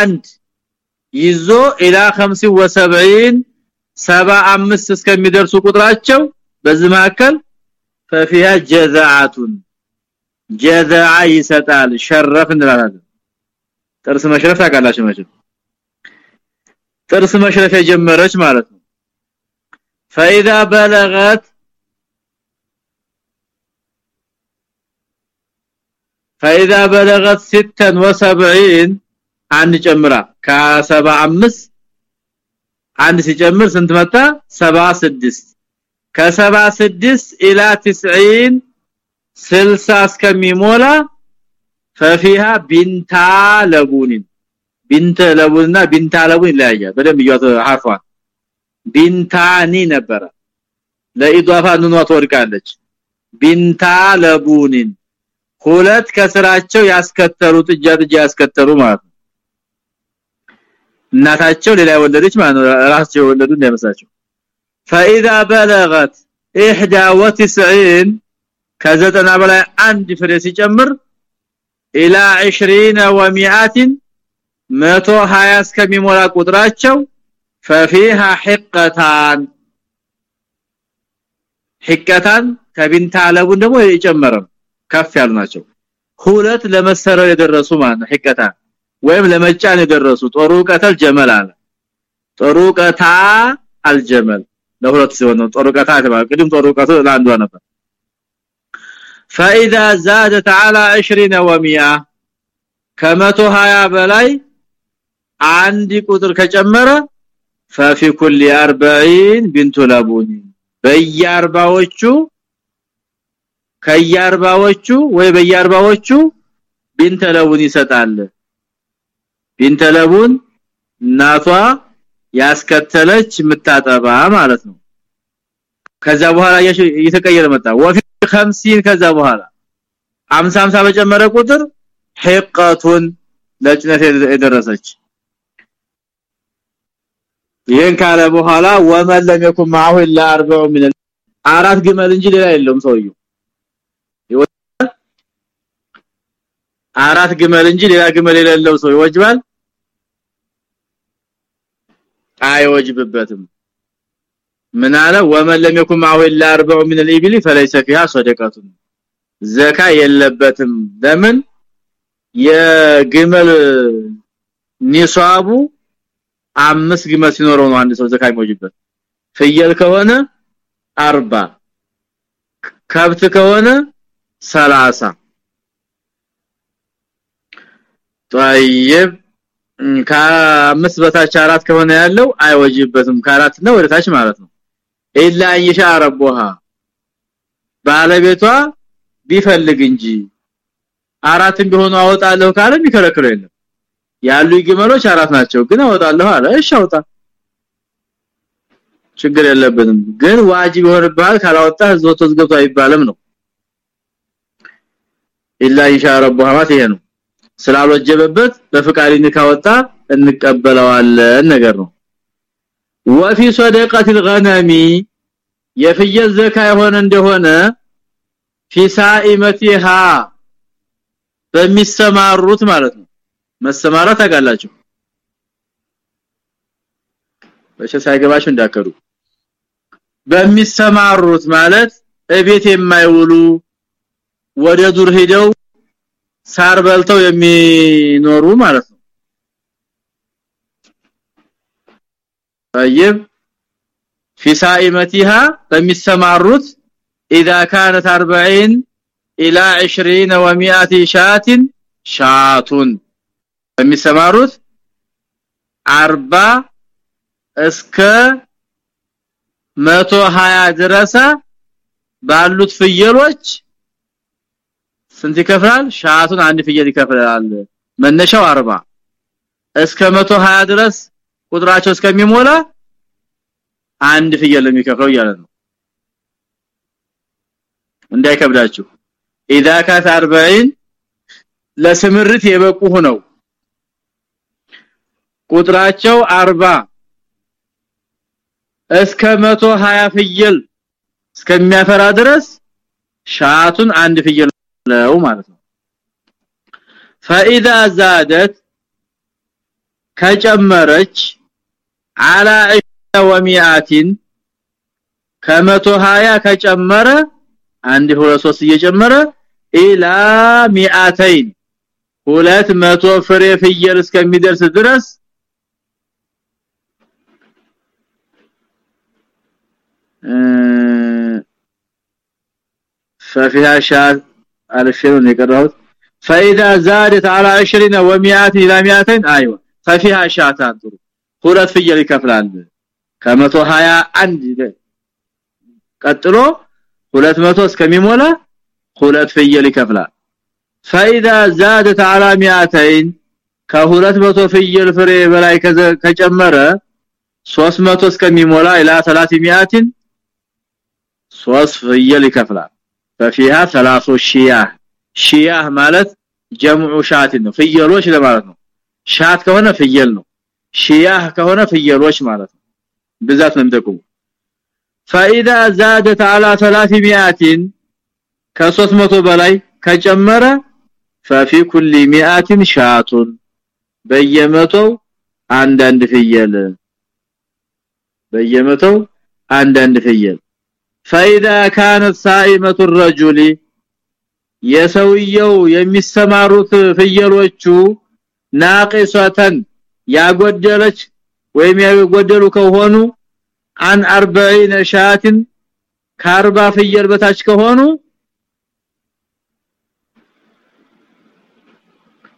አንድ ይዞ ኢላ 75 75 እስከሚደርሱ ቁጥራቸው በዚህ መካከል ففيها جذعه جذع ይሰጣል ሸረፍ እንላለን ጥርስ መሽረፍ ታውቃላችሁ መቼም ጥርስ መሽረፍ የጀመረች ማለት ነው فاذا بلغت فاذا بلغت 76 አንድ ጨምራ ከ75 አንድ ሲጨምር ስንት መጣ 76 ከ76 ኢላ 90 60 እስከሚሞላ ففيها ቢንታ ለቡኒን ቢንተ ለቡንና ቢንታ ለቡን ይለያያል በደም ይያት ሐርፏን ቢንታኒ ነበረ ለኢዷፋ ንኗ ትወድቃለች ቢንታ ለቡኒን ሁለት ከስራቸው ያስከተሉ ጥጃ ጥጃ ያስከተሉ ማለት ነው እናታቸው ሌላ ወለደች ማለት ነው ራሳቸው ወለዱ እንደመሳቸው فاذا بلغت 91 ከዘጠና በላይ አንድ ፍሬ ሲጨምር الى 20 و100 120 እስከሚሞላ ቁጥራቸው ففيها حقتان حقتان ከቢንታ አለቡን ደግሞ የጨመረም ከፍ ያሉ ናቸው ሁለት ለመሰረው የደረሱ ማለት حقتان ወይም ለመጫን የደረሱ ጦሩቀተል ጀመል አለ ጦሩቀታ አልጀመል ለሁለት ሲሆን ነው ጦሩቀታ ተባለ ቅድም ጦሩቀቱ ለአንዷ ነበር فاذا زادت على 20 و100 ከመቶ 20 በላይ አንድ ቁጥር ከጨመረ ففي كل 40 بنت لبون በየአርባዎቹ ከየአርባዎቹ ወይ በየአርባዎቹ ቢንተ ለቡን ይሰጣል ቢንተ ለቡን እናቷ ያስከተለች ምታጠባ ማለት ነው ከዛ በኋላ እየተቀየረ መጣ ወፊ 50 ከዛ በኋላ 50 50 በጨመረ ቁጥር ህቀቱን ለጭነት የደረሰች ይሄን ካለ በኋላ ወመን ለም يكن معه الا 40 من አራት ግመል እንጂ ሌላ የለውም ሰውየው አራት ግመል እንጂ ሌላ ግመል የሌለው ሰው ይወጅባል አይወጅብበትም ምን አለ ወመን ለም يكن معه الا 40 من الابل فليس فيها صدقه ዘካ የለበትም ለምን የግመል ኒሷቡ አምስት ግመል ሲኖረው ነው አንድ ሰው ዘካ የሚወጅበት ፍየል ከሆነ 40 ከብት ከሆነ 30 طيب ከአምስት በታች አራት ከሆነ ያለው አይወጅበትም ከአራት ነው ወደታች ማለት ነው ኢላ ይሻ ረቦሃ ባለቤቷ ቢፈልግ እንጂ አራትም ቢሆኑ አወጣለሁ ካለ የሚከለክለው የለም ያሉ ይግመሎች አራት ናቸው። ግን አወጣለሁ አለ። እሺ ችግር የለበትም ግን ዋጅብ ይሆንብሃል። ካላወጣ ዞቶ ዝገብቶ አይባልም ነው። ኢላ ኢንሻ ረቡህ ማለት ስላልወጀበበት በፍቃሪን ካወጣ እንቀበለዋለን ነገር ነው። ወፊ ሰደቀቲል ገነሚ የፍየል ዘካ የሆነ እንደሆነ ፊሳኢመቲሃ በሚሰማሩት ማለት ነው። መሰማራት አጋላችሁ በሸ ሳይገባችሁ እንዳከሩ በሚሰማሩት ማለት እቤት የማይውሉ ወደ ዱር ሄደው ሳር በልተው የሚኖሩ ማለት ነው طيب في سائمتها በሚሰማሩት اذا كانت 40 الى 20 و100 شات شات በሚሰማሩት 40 እስከ 120 ድረስ ባሉት ፍየሎች ስንት ይከፍላል ሻቱን አንድ ፍየል ይከፍላል መነሻው 40 እስከ 120 ድረስ ቁጥራቸው እስከሚሞላ አንድ ፍየል የሚከፍለው እያለ ነው እንዳይከብዳችሁ اذا كانت 40 ለስምርት የበቁ ሆነው ቁጥራቸው 40 እስከ 120 ፍየል እስከሚያፈራ ድረስ ሻቱን አንድ ፍየል ነው ማለት ነው فاذا زادت ከጨመረች على 100 ከመቶ 20 ከጨመረ አንድ ሁለት ሶስት እየጨመረ ኢላ 200 ሁለት መቶ ፍሬ ፍየል እስከሚደርስ ድረስ ففيها شاة الشيء يقرأه فإذا زادت على 20 و100 إلى 200 أيوة ففيها شاتان ሁለት ፍየል ይከፍላል ከ121 ቀጥሎ 200 እስከሚሞላ ሁለት ፍየል ይከፍላል فاذا زادت على 200 ከ200 ፍየል ፍሬ በላይ ከጨመረ 300 እስከሚሞላ ኢላ 300 ሶስት ፍየል ይከፍላል ففيها ثلاث شياه شياه ማለት ጀምዑ ሻት ነው ፍየሎች ለማለት ነው ሻት ከሆነ ፍየል ነው ሺያህ ከሆነ ፍየሎች ማለት ነው ብዛት ነው የሚጠቁሙ فاذا زادت على 300 ከ300 በላይ ከጨመረ ففي كل 100 شات በየመቶው አንዳንድ ፍየል በየመቶው አንዳንድ ፍየል فاذا كانت صائمه الرجل የሰውየው የሚሰማሩት ፍየሎቹ ናቂሰተን ያጎደለች ወይም ያጎደሉ ከሆኑ አን 40 ሻትን ከ40 ፍየል በታች ከሆኑ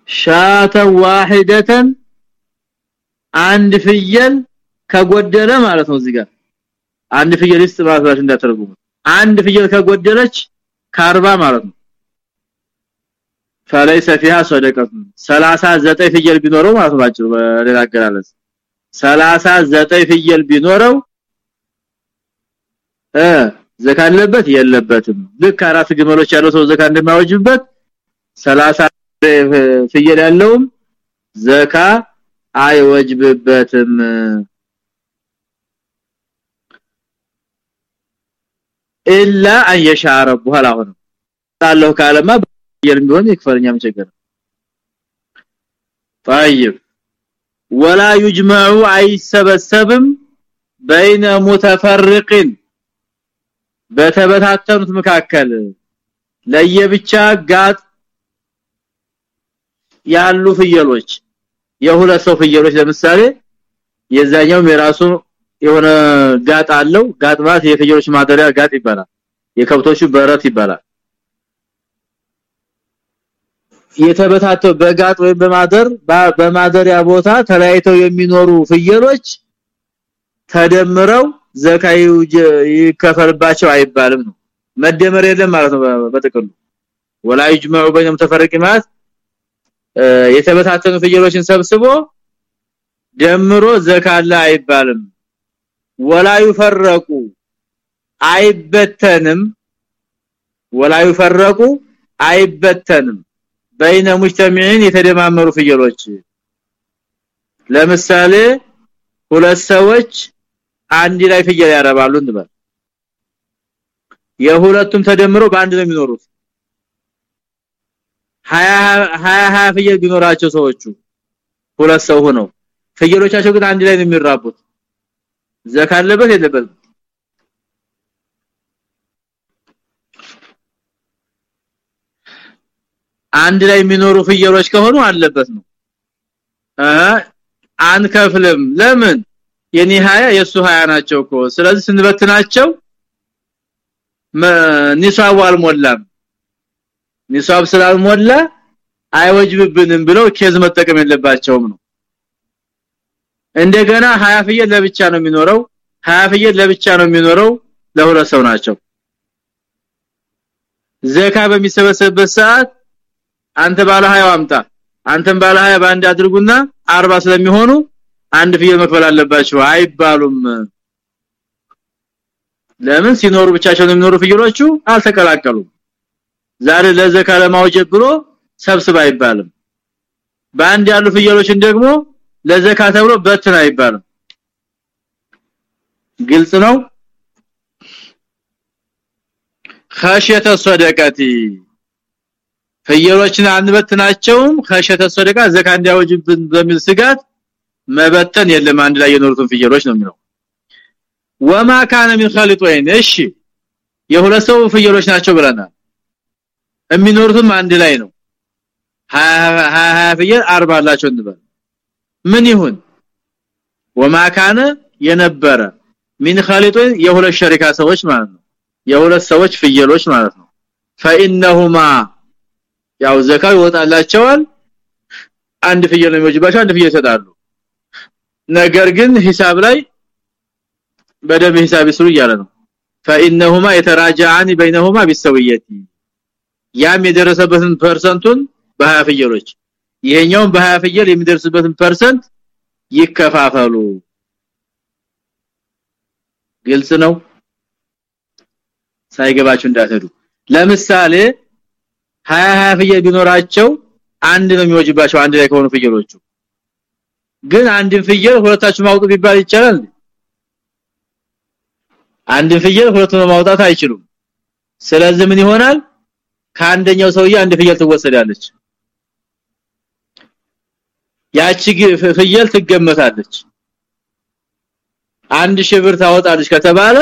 ሻተ ዋሂደተን አንድ ፍየል ከጎደለ ማለት ነው እዚህ ጋር አንድ ፍየል ist ማለት እንዳተረጉሙ አንድ ፍየል ከጎደለች ከ40 ማለት ነው فليس فيها صدقه 39 ፍየል ቢኖረው ማለት ነው በሌላ አገላለጽ 39 ፍየል ቢኖረው እ ዘካ አለበት የለበትም ልክ አራት ግመሎች ያለው ሰው ዘካ እንደማይወጅበት 30 ፍየል ያለውም ዘካ አይወጅብበትም ኢላ አየሻረ በኋላ ሆነ ታለው ካለማ የሚሆን ይክፈልኛም ችግር طيب ولا يجمع አይሰበሰብም بين متفرق በተበታተኑት መካከል ለየብቻ ጋጥ ያሉ ፍየሎች የሁለት ሰው ፍየሎች ለምሳሌ የዛኛው የራሱ የሆነ ጋጥ አለው። ጋጥ ማለት የፍየሎች ማደሪያ ጋጥ ይባላል። የከብቶቹ በረት ይባላል። የተበታተው በጋጥ ወይም በማደር በማደሪያ ቦታ ተለያይተው የሚኖሩ ፍየሎች ተደምረው ዘካዩ ይከፈልባቸው አይባልም ነው። መደመር የለም ማለት ነው። በጥቅሉ ወላ ይጅመዑ በይነም ተፈረቂማት የተበታተኑ ፍየሎችን ሰብስቦ ደምሮ ዘካላ አይባልም ወላ ይፈረቁ አይበተንም። ወላ ይፈረቁ አይበተንም። በይነ ሙጅተሚዒን የተደማመሩ ፍየሎች ለምሳሌ ሁለት ሰዎች አንድ ላይ ፍየል ያረባሉ እንበል። የሁለቱም ተደምሮ በአንድ ነው የሚኖሩት። 20 20 ፍየል ቢኖራቸው ሰዎቹ ሁለት ሰው ሆነው ፍየሎቻቸው ግን አንድ ላይ ነው የሚራቡት ዘካ አለበት የለበትም? አንድ ላይ የሚኖሩ ፍየሎች ከሆኑ አለበት ነው። አንከፍልም። ለምን? የኔ 20 የሱ 20 ናቸው እኮ። ስለዚህ ስንበትናቸው ኒሳብ አልሞላም። ኒሳብ ስላልሞላ አይወጅብብንም ብለው case መጠቀም የለባቸውም ነው እንደገና 20 ፍየል ለብቻ ነው የሚኖረው። 20 ፍየል ለብቻ ነው የሚኖረው። ለሁለት ሰው ናቸው። ዘካ በሚሰበሰብበት ሰዓት አንተ ባለ 20 አምጣ አንተም ባለ 20 ባንድ አድርጉና 40 ስለሚሆኑ አንድ ፍየል መክፈል አለባቸው አይባሉም። ለምን? ሲኖሩ ብቻቸው የሚኖሩ ፍየሎቹ አልተቀላቀሉም። ዛሬ ለዘካ ለማውጀብ ብሎ ሰብስባ አይባልም። በአንድ ያሉ ፍየሎችን ደግሞ ለዘካ ተብሎ በትን አይባልም ግልጽ ነው خشيه ሰደቀቲ ፍየሎችን አንበትናቸውም خشيه ሰደቃ ዘካ እንዲያወጅብን በሚል ስጋት መበተን የለም አንድ ላይ የኖሩትን ፍየሎች ነው የሚለው ወማ ካነ ሚን ኸሊጦይን እሺ የሁለት ሰው ፍየሎች ናቸው ብለናል የሚኖሩትም አንድ ላይ ነው 20 ፍየል 40 አላቸው እንበል ምን ይሁን ወማ ካነ የነበረ ሚን ኸሊጦይን የሁለት ሸሪካ ሰዎች ማለት ነው የሁለት ሰዎች ፍየሎች ማለት ነው فانهما ያው ዘካው ይወጣላቸዋል አንድ ፍየል ነው የሚወጅባቸው አንድ ፍየል ይሰጣሉ ነገር ግን ሂሳብ ላይ በደም ሂሳብ ይስሩ እያለ ነው فانهما يتراجعان بينهما بالسويه ያም የደረሰበትን ፐርሰንቱን በ20 ፍየሎች ይሄኛው በ20 ፍየል የሚደርስበትን percent ይከፋፈሉ። ግልጽ ነው? ሳይገባችሁ እንዳትሄዱ። ለምሳሌ 20 20 ፍየል ቢኖራቸው አንድ ነው የሚወጅባቸው አንድ ላይ ከሆኑ ፍየሎቹ። ግን አንድን ፍየል ሁለታችሁ ማውጡ ቢባል ይቻላል አንድ ፍየል ሁለቱን ማውጣት አይችሉም። ስለዚህ ምን ይሆናል? ከአንደኛው ሰውዬ አንድ ፍየል ትወሰዳለች ያቺ ፍየል ትገመታለች። አንድ ሺህ ብር ታወጣለች ከተባለ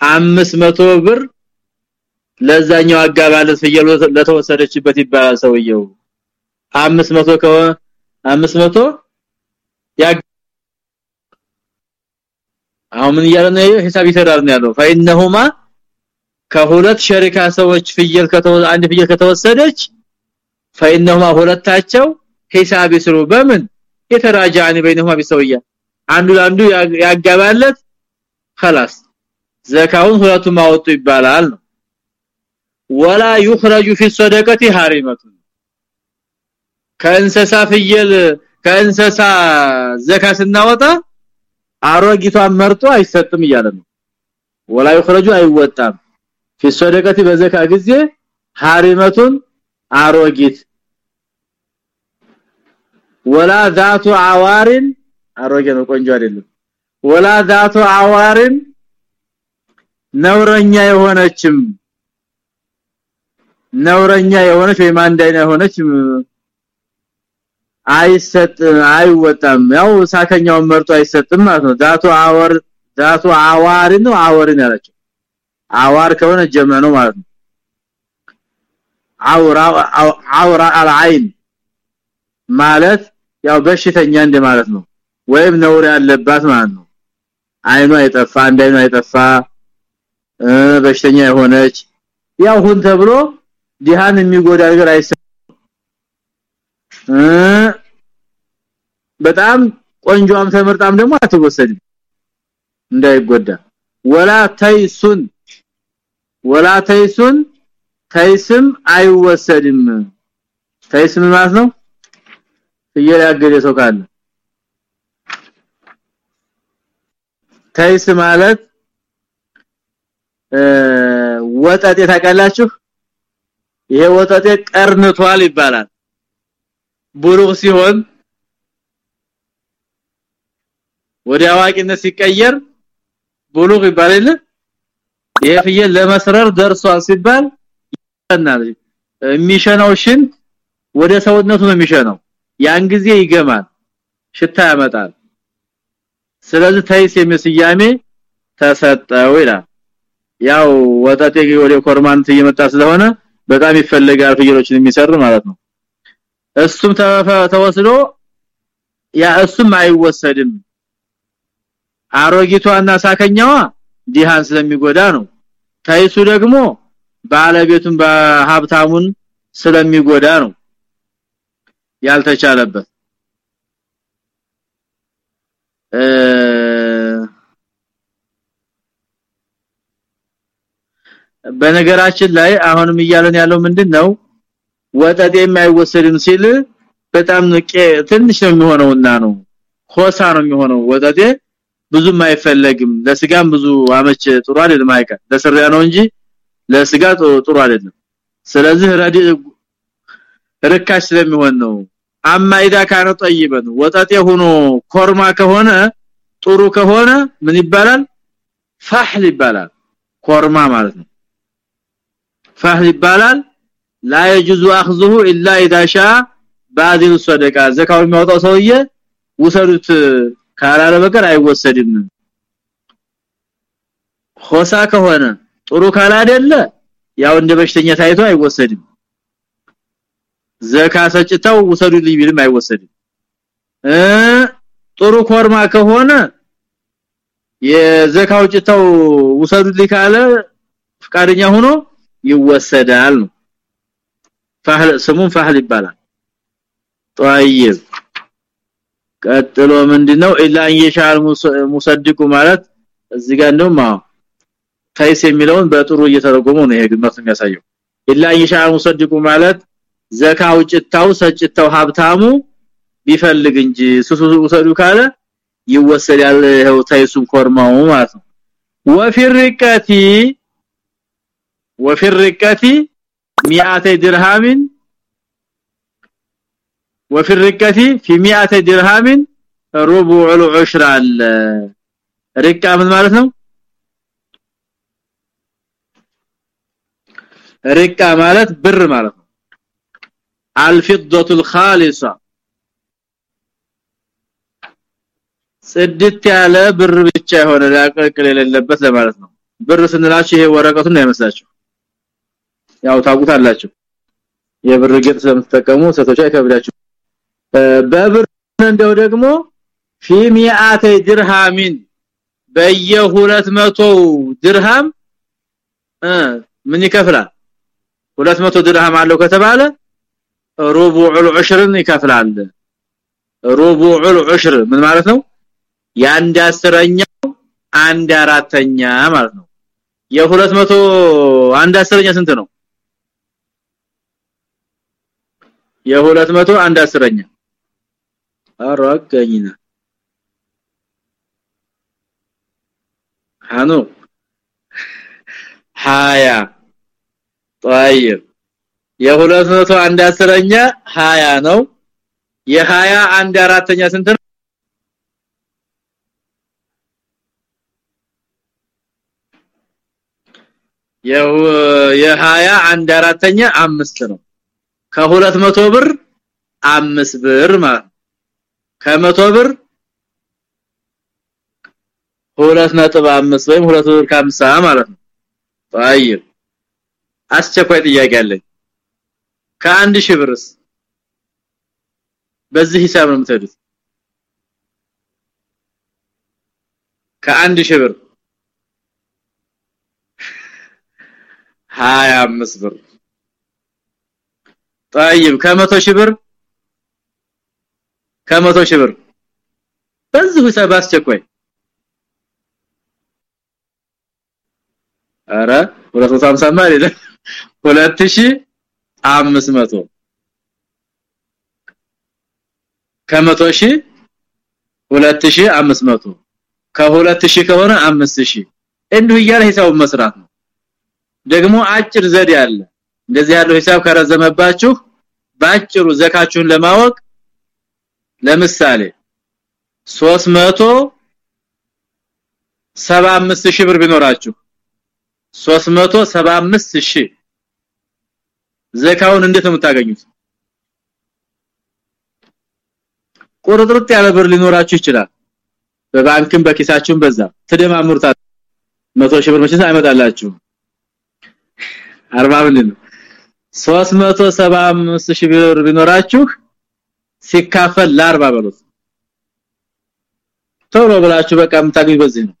500 ብር ለዛኛው አጋባለት ፍየል ለተወሰደችበት ይባላል ሰውየው። 500 ከሆነ 500 አሁን ምን ሂሳብ ይሰራል ነው ያለው። ፈኢነሁማ ከሁለት ሸሪካ ሰዎች ፍየል ከተወሰደ አንድ ፍየል ከተወሰደች ፈኢነሁማ ሁለታቸው ሂሳብ ይስሩ። በምን? የተራጃኒ بينهما بسويه አንዱ ለአንዱ ያጋባለት خلاص ዘካውን ሁለቱም አወጡ ይባላል ወላ يخرج في الصدقه حرمه ከእንሰሳ ፍየል ከእንሰሳ ዘካ ስናወጣ አሮጊቷን መርጦ አይሰጥም እያለ ነው። ወላ ይخرج አይወጣም። في الصدقه በዘካ ጊዜ حرمه አሮጊት ወላ ذات አዋርን አሮጌ ነው ቆንጆ አይደለም ወላ ذات አዋርን ነውረኛ የሆነችም ነውረኛ የሆነች ወይ ማንዳይና የሆነች አይሰጥ አይወጣም ያው ሳከኛውን መርጦ አይሰጥም ማለት ነው ዳቱ አወር ዳቱ አዋር ነው አወርን ያላችሁ አዋር ከሆነ ጀመ ነው ማለት ነው አውራ አውራ አልዓይን ማለት ያው በሽተኛ እንደ ማለት ነው። ወይም ነውር ያለባት ማለት ነው። አይኗ የጠፋ አንድ አይኗ የጠፋ በሽተኛ የሆነች ያው ሁን ተብሎ ዲሃን የሚጎዳ ነገር አይሰ በጣም ቆንጆም ተመርጣም ደግሞ አትወሰድም። እንዳይጎዳ። ወላ ተይሱን ወላ ተይሱን ተይስም አይወሰድም። ተይስም ማለት ነው ፍየል ያገደ ሰው ካለ? ተይስ ማለት ወጠጤ ታውቃላችሁ? ይሄ ወጠጤ ቀርንቷል ይባላል። ቡሩቅ ሲሆን ወደ አዋቂነት ሲቀየር بلوغ ይባላል ይሄ ፍየል ለመስረር ደርሷል ሲባል ይሆናል የሚሸናው ሽንት ወደ ሰውነቱ ነው የሚሸናው ያን ጊዜ ይገማል ሽታ ያመጣል። ስለዚህ تيس የሚል ስያሜ ተሰጠው ይላል። ያው ወጠጤ ወደ ኮርማነት እየመጣ ስለሆነ በጣም ይፈልጋል ፍየሎችን የሚሰር ማለት ነው። እሱም ተወስዶ ያ እሱም አይወሰድም። አሮጊቷና ሳከኛዋ ዲሃን ስለሚጎዳ ነው። ታይሱ ደግሞ ባለቤቱን በሀብታሙን ስለሚጎዳ ነው ያልተቻለበት። በነገራችን ላይ አሁንም እያለን ያለው ምንድነው? ወጠጤ የማይወሰድም ሲል በጣም ትንሽ ነው የሚሆነውና ነው። ሆሳ ነው የሚሆነው ወጠጤ። ብዙም አይፈለግም። ለስጋም ብዙ አመች ጥሩ አይደለም አይቀር። ለስሪያ ነው እንጂ ለስጋ ጥሩ አይደለም። ስለዚህ ረዲ ርካሽ ስለሚሆን ነው አማይዳ ካነ ጠይበን ወጣጤ ሆኖ ኮርማ ከሆነ ጥሩ ከሆነ ምን ይባላል ፈህል ይባላል ኮርማ ማለት ነው ፈህል ይባላል لا يجوز اخذه الا اذا شاء بعد الصدقه ዘካው የሚያወጣው ሰውዬ ውሰዱት ካላለ በቀር አይወሰድም ሆሳ ከሆነ ጥሩ ካላደለ ያው እንደ በሽተኛ ታይቶ አይወሰድም ዘካ ሰጭተው ውሰዱልኝ ቢልም አይወሰድም እ ጥሩ ኮርማ ከሆነ የዘካው ጭተው ውሰዱልኝ ካለ ፍቃደኛ ሆኖ ይወሰዳል ነው ፈህል ስሙን ፈህል ይባላል طيب ቀጥሎ ምንድነው ኢላ ይሻል ሙሰድቁ ማለት እዚህ ጋር ነው ማ ታይስ የሚለውን በጥሩ እየተረጎመው ነው ይሄ ግማት የሚያሳየው ኢላ ይሻል ሙሰድቁ ማለት ዘካው ጭታው ሰጭታው ሀብታሙ ቢፈልግ እንጂ ሱሱ ውሰዱ ካለ ይወሰዳል ይሄው ታይሱን ኮርማው ማለት ነው ወፊርቀቲ ወፊርቀቲ 100 ድርሃም ወፊርቀቲ في 100 ድርሃም ربع العشر አለ ርቃ ምን ማለት ነው ርቃ ማለት ብር ማለት ነው አልፊደቱል ኻሊሳ ጽድት ያለ ብር ብቻ የሆነ ያቀቅል የሌለበት ለማለት ነው። ብር ስንላችሁ ይሄ ወረቀቱን አይመስላችሁ ያው ታውቁታላችሁ። የብር ጌጥ ስለምትጠቀሙ ሰቶች አይከብዳችሁ። በብር እንደው ደግሞ ፊ ሚአተ ድርሃምን በየ200 ድርሃም ምን ይከፍላል? 200 ድርሃም አለው ከተባለ ሩቡዑል ዑሽርን ይከፍላል ሩቡዑል ዑሽር ምን ማለት ነው የአንድ አስረኛው አንድ አራተኛ ማለት ነው የ200 አንድ አስረኛ ስንት ነው የ200 አንድ አስረኛ አራቀኝና ሃኑ ሃያ طيب የሁለት መቶ አንድ አስረኛ 20 ነው የሃያ አንድ አራተኛ ስንት ነው የሃያ አንድ አራተኛ አምስት ነው ከሁለት መቶ ብር አምስት ብር ማለት ከመቶ ብር ሁለት ነጥብ አምስት ወይም ሁለት ብር ከ50 ማለት ነው طيب አስቸኳይ ጥያቄ አለኝ ከአንድ ሺህ ብርስ በዚህ ሂሳብ ነው የምትሄዱት ከአንድ ሺህ ብር 25 ብር طيب ከመቶ ሺህ ብር ከመቶ ሺህ ብር በዚህ ሂሳብ አስቸኳይ አረ 250 ማለት 2500 ከመቶ ሺህ 2500 ከ2000 ከሆነ 5000 እንዲሁ እያለ ሂሳቡን መስራት ነው። ደግሞ አጭር ዘዴ አለ። እንደዚህ ያለው ሂሳብ ከረዘመባችሁ ባጭሩ ዘካችሁን ለማወቅ ለምሳሌ 300 75000 ብር ቢኖራችሁ 375000 ዘካውን እንዴት ነው የምታገኙት? ቁርጥርጥ ያለ ብር ሊኖራችሁ ይችላል። በባንክም በኪሳችሁም በዛ ተደማምሩታ 100 ሺህ ብር መቼስ አይመጣላችሁ 40 ምንድን ነው። 375 ሺህ ብር ቢኖራችሁ ሲካፈል ለ40 በሉት። ቶሎ ብላችሁ በቃ የምታገኙ በዚህ ነው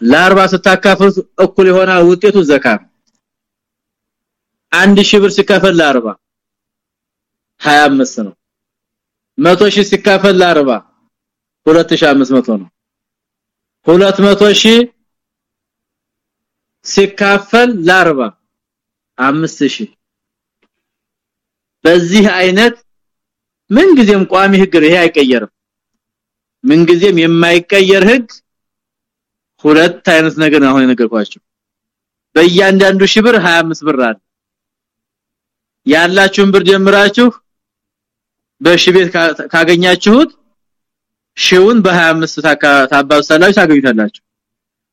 ለ40 ስታካፍሉት እኩል ይሆናል ውጤቱ ዘካ አንድ ሺህ ብር ሲካፈል ለ40 25 ነው። 100 ሺህ ሲካፈል ለ40 2500 ነው። 200 ሺህ ሲካፈል ለ40 5000 በዚህ አይነት ምን ጊዜም ቋሚ ህግ ይሄ አይቀየርም። ምን ጊዜም የማይቀየር ህግ ሁለት አይነት ነገር ነው አሁን የነገርኳችሁ በእያንዳንዱ ሺህ ብር 25 ብር አለ ያላችሁን ብር ጀምራችሁ በሺ ቤት ካገኛችሁት ሺውን በ25 ታባዛላችሁ ታገኙታላችሁ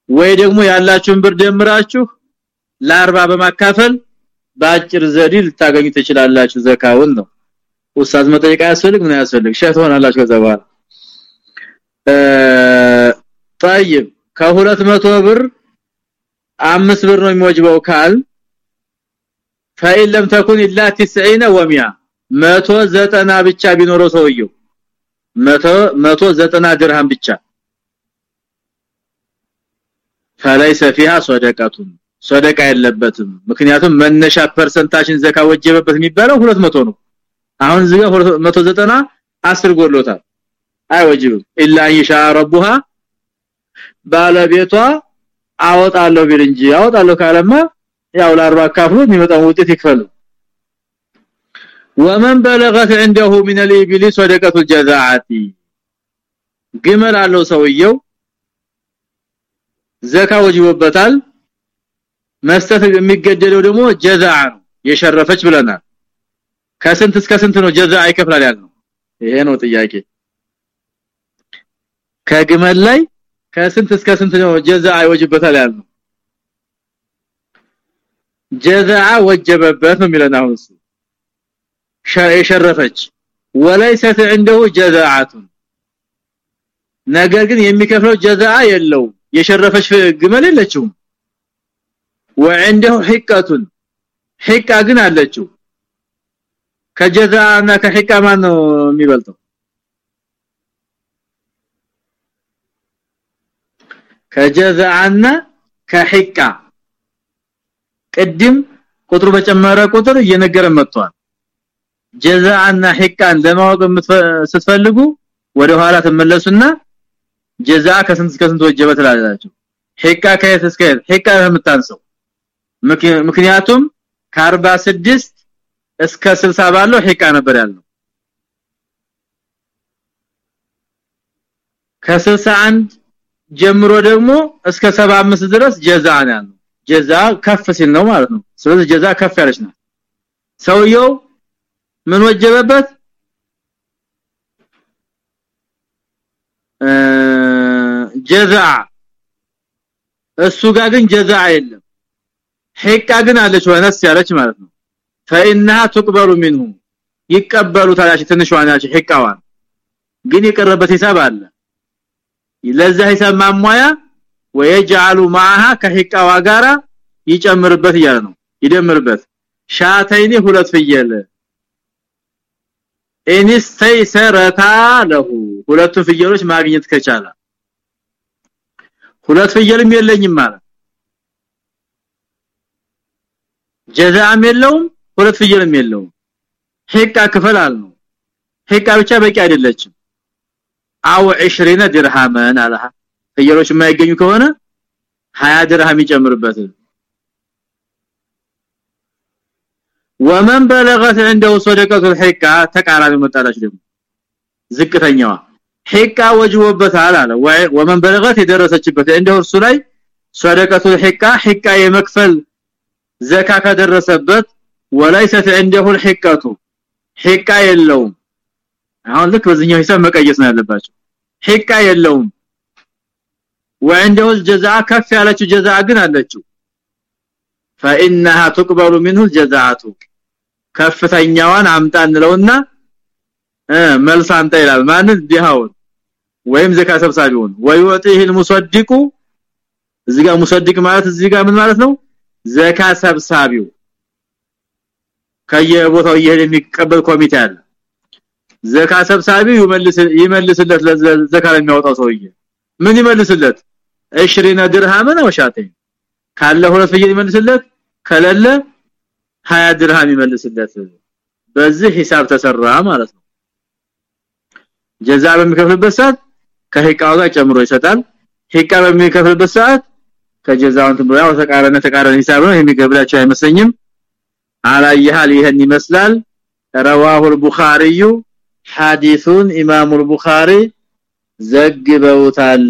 ወይ ደግሞ ያላችሁን ብር ጀምራችሁ ለ40 በማካፈል በአጭር ዘዴ ልታገኙ ትችላላችሁ ዘካውን ነው ኡስታዝ መጠየቅ ያስፈልግ ምን ያስፈልግ ሸህ ትሆናላችሁ ከዛ በኋላ طيب ከ200 ብር 5 ብር ነው የሚወጅበው ካል فإن لم تكن إلا 90 و100 190 ብቻ ቢኖረው ሰውየው 190 ድርሃም ብቻ فليس فيها صدقه ሰደቃ የለበትም ምክንያቱም መነሻ ፐርሰንታችን ዘካ ወጀበበት የሚባለው 200 ነው አሁን ዝጋ 190 10 ጎሎታል አይወጅብም ኢላ ይሻ ረቡሃ ባለቤቷ አወጣለሁ ቢል እንጂ አወጣለሁ ካለማ ያው ለ40 ካፍሎ የሚመጣው ውጤት ይክፈሉ ومن بلغت عنده من الابل صدقه الجزاعه ግመል አለው ሰውየው ዘካ ወጅቦበታል መስጠት የሚገደለው ደግሞ ጀዛዓ ነው የሸረፈች ብለናል ከስንት እስከ ስንት ነው ጀዛዓ ይከፍላል ያልነው ይሄ ነው ጥያቄ ከግመል ላይ ከስንት እስከ ስንት ነው ጀዛዓ ይወጅበታል ያልነው ጀዛዓ ወጀበበት ነው የሚለን አሁን እሱ የሸረፈች ወለይሰት عنده ጀዛዓቱ ነገር ግን የሚከፍለው ጀዛዓ የለው የሸረፈች ግመል የለችውም وعنده حقه حقه ግን አለችው ከጀዛና ከሕቃ ማን ነው የሚበልጠው ከጀዛና ከሕቃ ቅድም ቁጥሩ በጨመረ ቁጥር እየነገረ መጥቷል። ጀዛና ሕቃን ለማወቅ ስትፈልጉ ወደ ኋላ ተመለሱና ጀዛ ከስንት እስከ ስንት ወጀበ ትላላችሁ? ሕቃ ከየት እስከ ሕቃ የምታንሰው። ምክንያቱም ከ46 እስከ 60 ባለው ሕቃ ነበር ያለው። ከ61 ጀምሮ ደግሞ እስከ 75 ድረስ ጀዛ ነው ያለው ጀዛ ከፍ ሲል ነው ማለት ነው ስለዚህ ጀዛ ከፍ ያለች ነው ሰውየው ምን ወጀበበት ጀዛ እሱ ጋር ግን ጀዛ የለም ሒቃ ግን አለች ወነስ ያለች ማለት ነው فانها تقبل منه ይቀበሉታል ትንሽ ዋናች ሒቃዋን ግን የቀረበት ሂሳብ አለ ለዛ ሂሳብ ማሟያ ويجعل معها كحقዋ ጋራ ይጨምርበት ይያለ ነው። ይደምርበት። ሻተይኒ ሁለት ፍየል ኢንስተይሰረታ ለሁ። ሁለቱ ፍየሎች ማግኘት ከቻለ ሁለት ፍየልም የለኝም ማለት ጀዛም የለውም ሁለት ፍየልም የለውም። ሂቃ ክፈል አልነው። ሂቃ ብቻ በቂ አይደለችም። አው 20 ድርሃመን አላህ ፍየሎች የማይገኙ ከሆነ 20 ድርሃም ይጨምርበት። ወመን بلغت عنده صدقه الحقه ተቃራኒ መጣላች ደግሞ ዝቅተኛዋ። ሒቃ ወጅቦበታል አለ። ومن بلغت የደረሰችበት እንደው እርሱ ላይ صدقه الحقه ሒቃ የመክፈል ዘካ ከደረሰበት وليست عنده الحقه ሒቃ የለውም። አሁን ልክ በዚህኛው ሂሳብ መቀየስ ነው ያለባቸው ሂቃ የለውም وعنده الجزاء ከፍ ያለችው ጀዛ ግን አለችው فانها تقبل منه الجزاءه ከፍተኛዋን አምጣ እንለውና መልስ አንተ ይላል ማን ዲሃውን ወይም ዘካ ሰብሳቢውን ወይወጥህ المصدق እዚህ ጋር ሙሰድቅ ማለት እዚህ ጋር ምን ማለት ነው ዘካ ሰብሳቢው ከየቦታው እየሄደ የሚቀበል ኮሚቴ አለ ዘካ ሰብሳቢው ይመልስ ይመልስለት ዘካ ለሚያወጣው ሰውዬ ምን ይመልስለት 20 ድርሃም ነው ሻተኝ ካለ ሁለት ፍየል ይመልስለት ከሌለ 20 ድርሃም ይመልስለት በዚህ ሂሳብ ተሰራ ማለት ነው ጀዛ በሚከፍልበት ሰዓት ከሂቃው ጋር ጨምሮ ይሰጣል ሂቃ በሚከፍልበት ሰዓት ከጀዛው እንትን ብለው ተቃረነ ተቃረነ ሂሳብ ነው የሚገብላቸው አይመስለኝም አላየሃል ይሄን ይመስላል رواه البخاري ሐዲሱን ኢማሙ ቡኻሪ ዘግበውታል።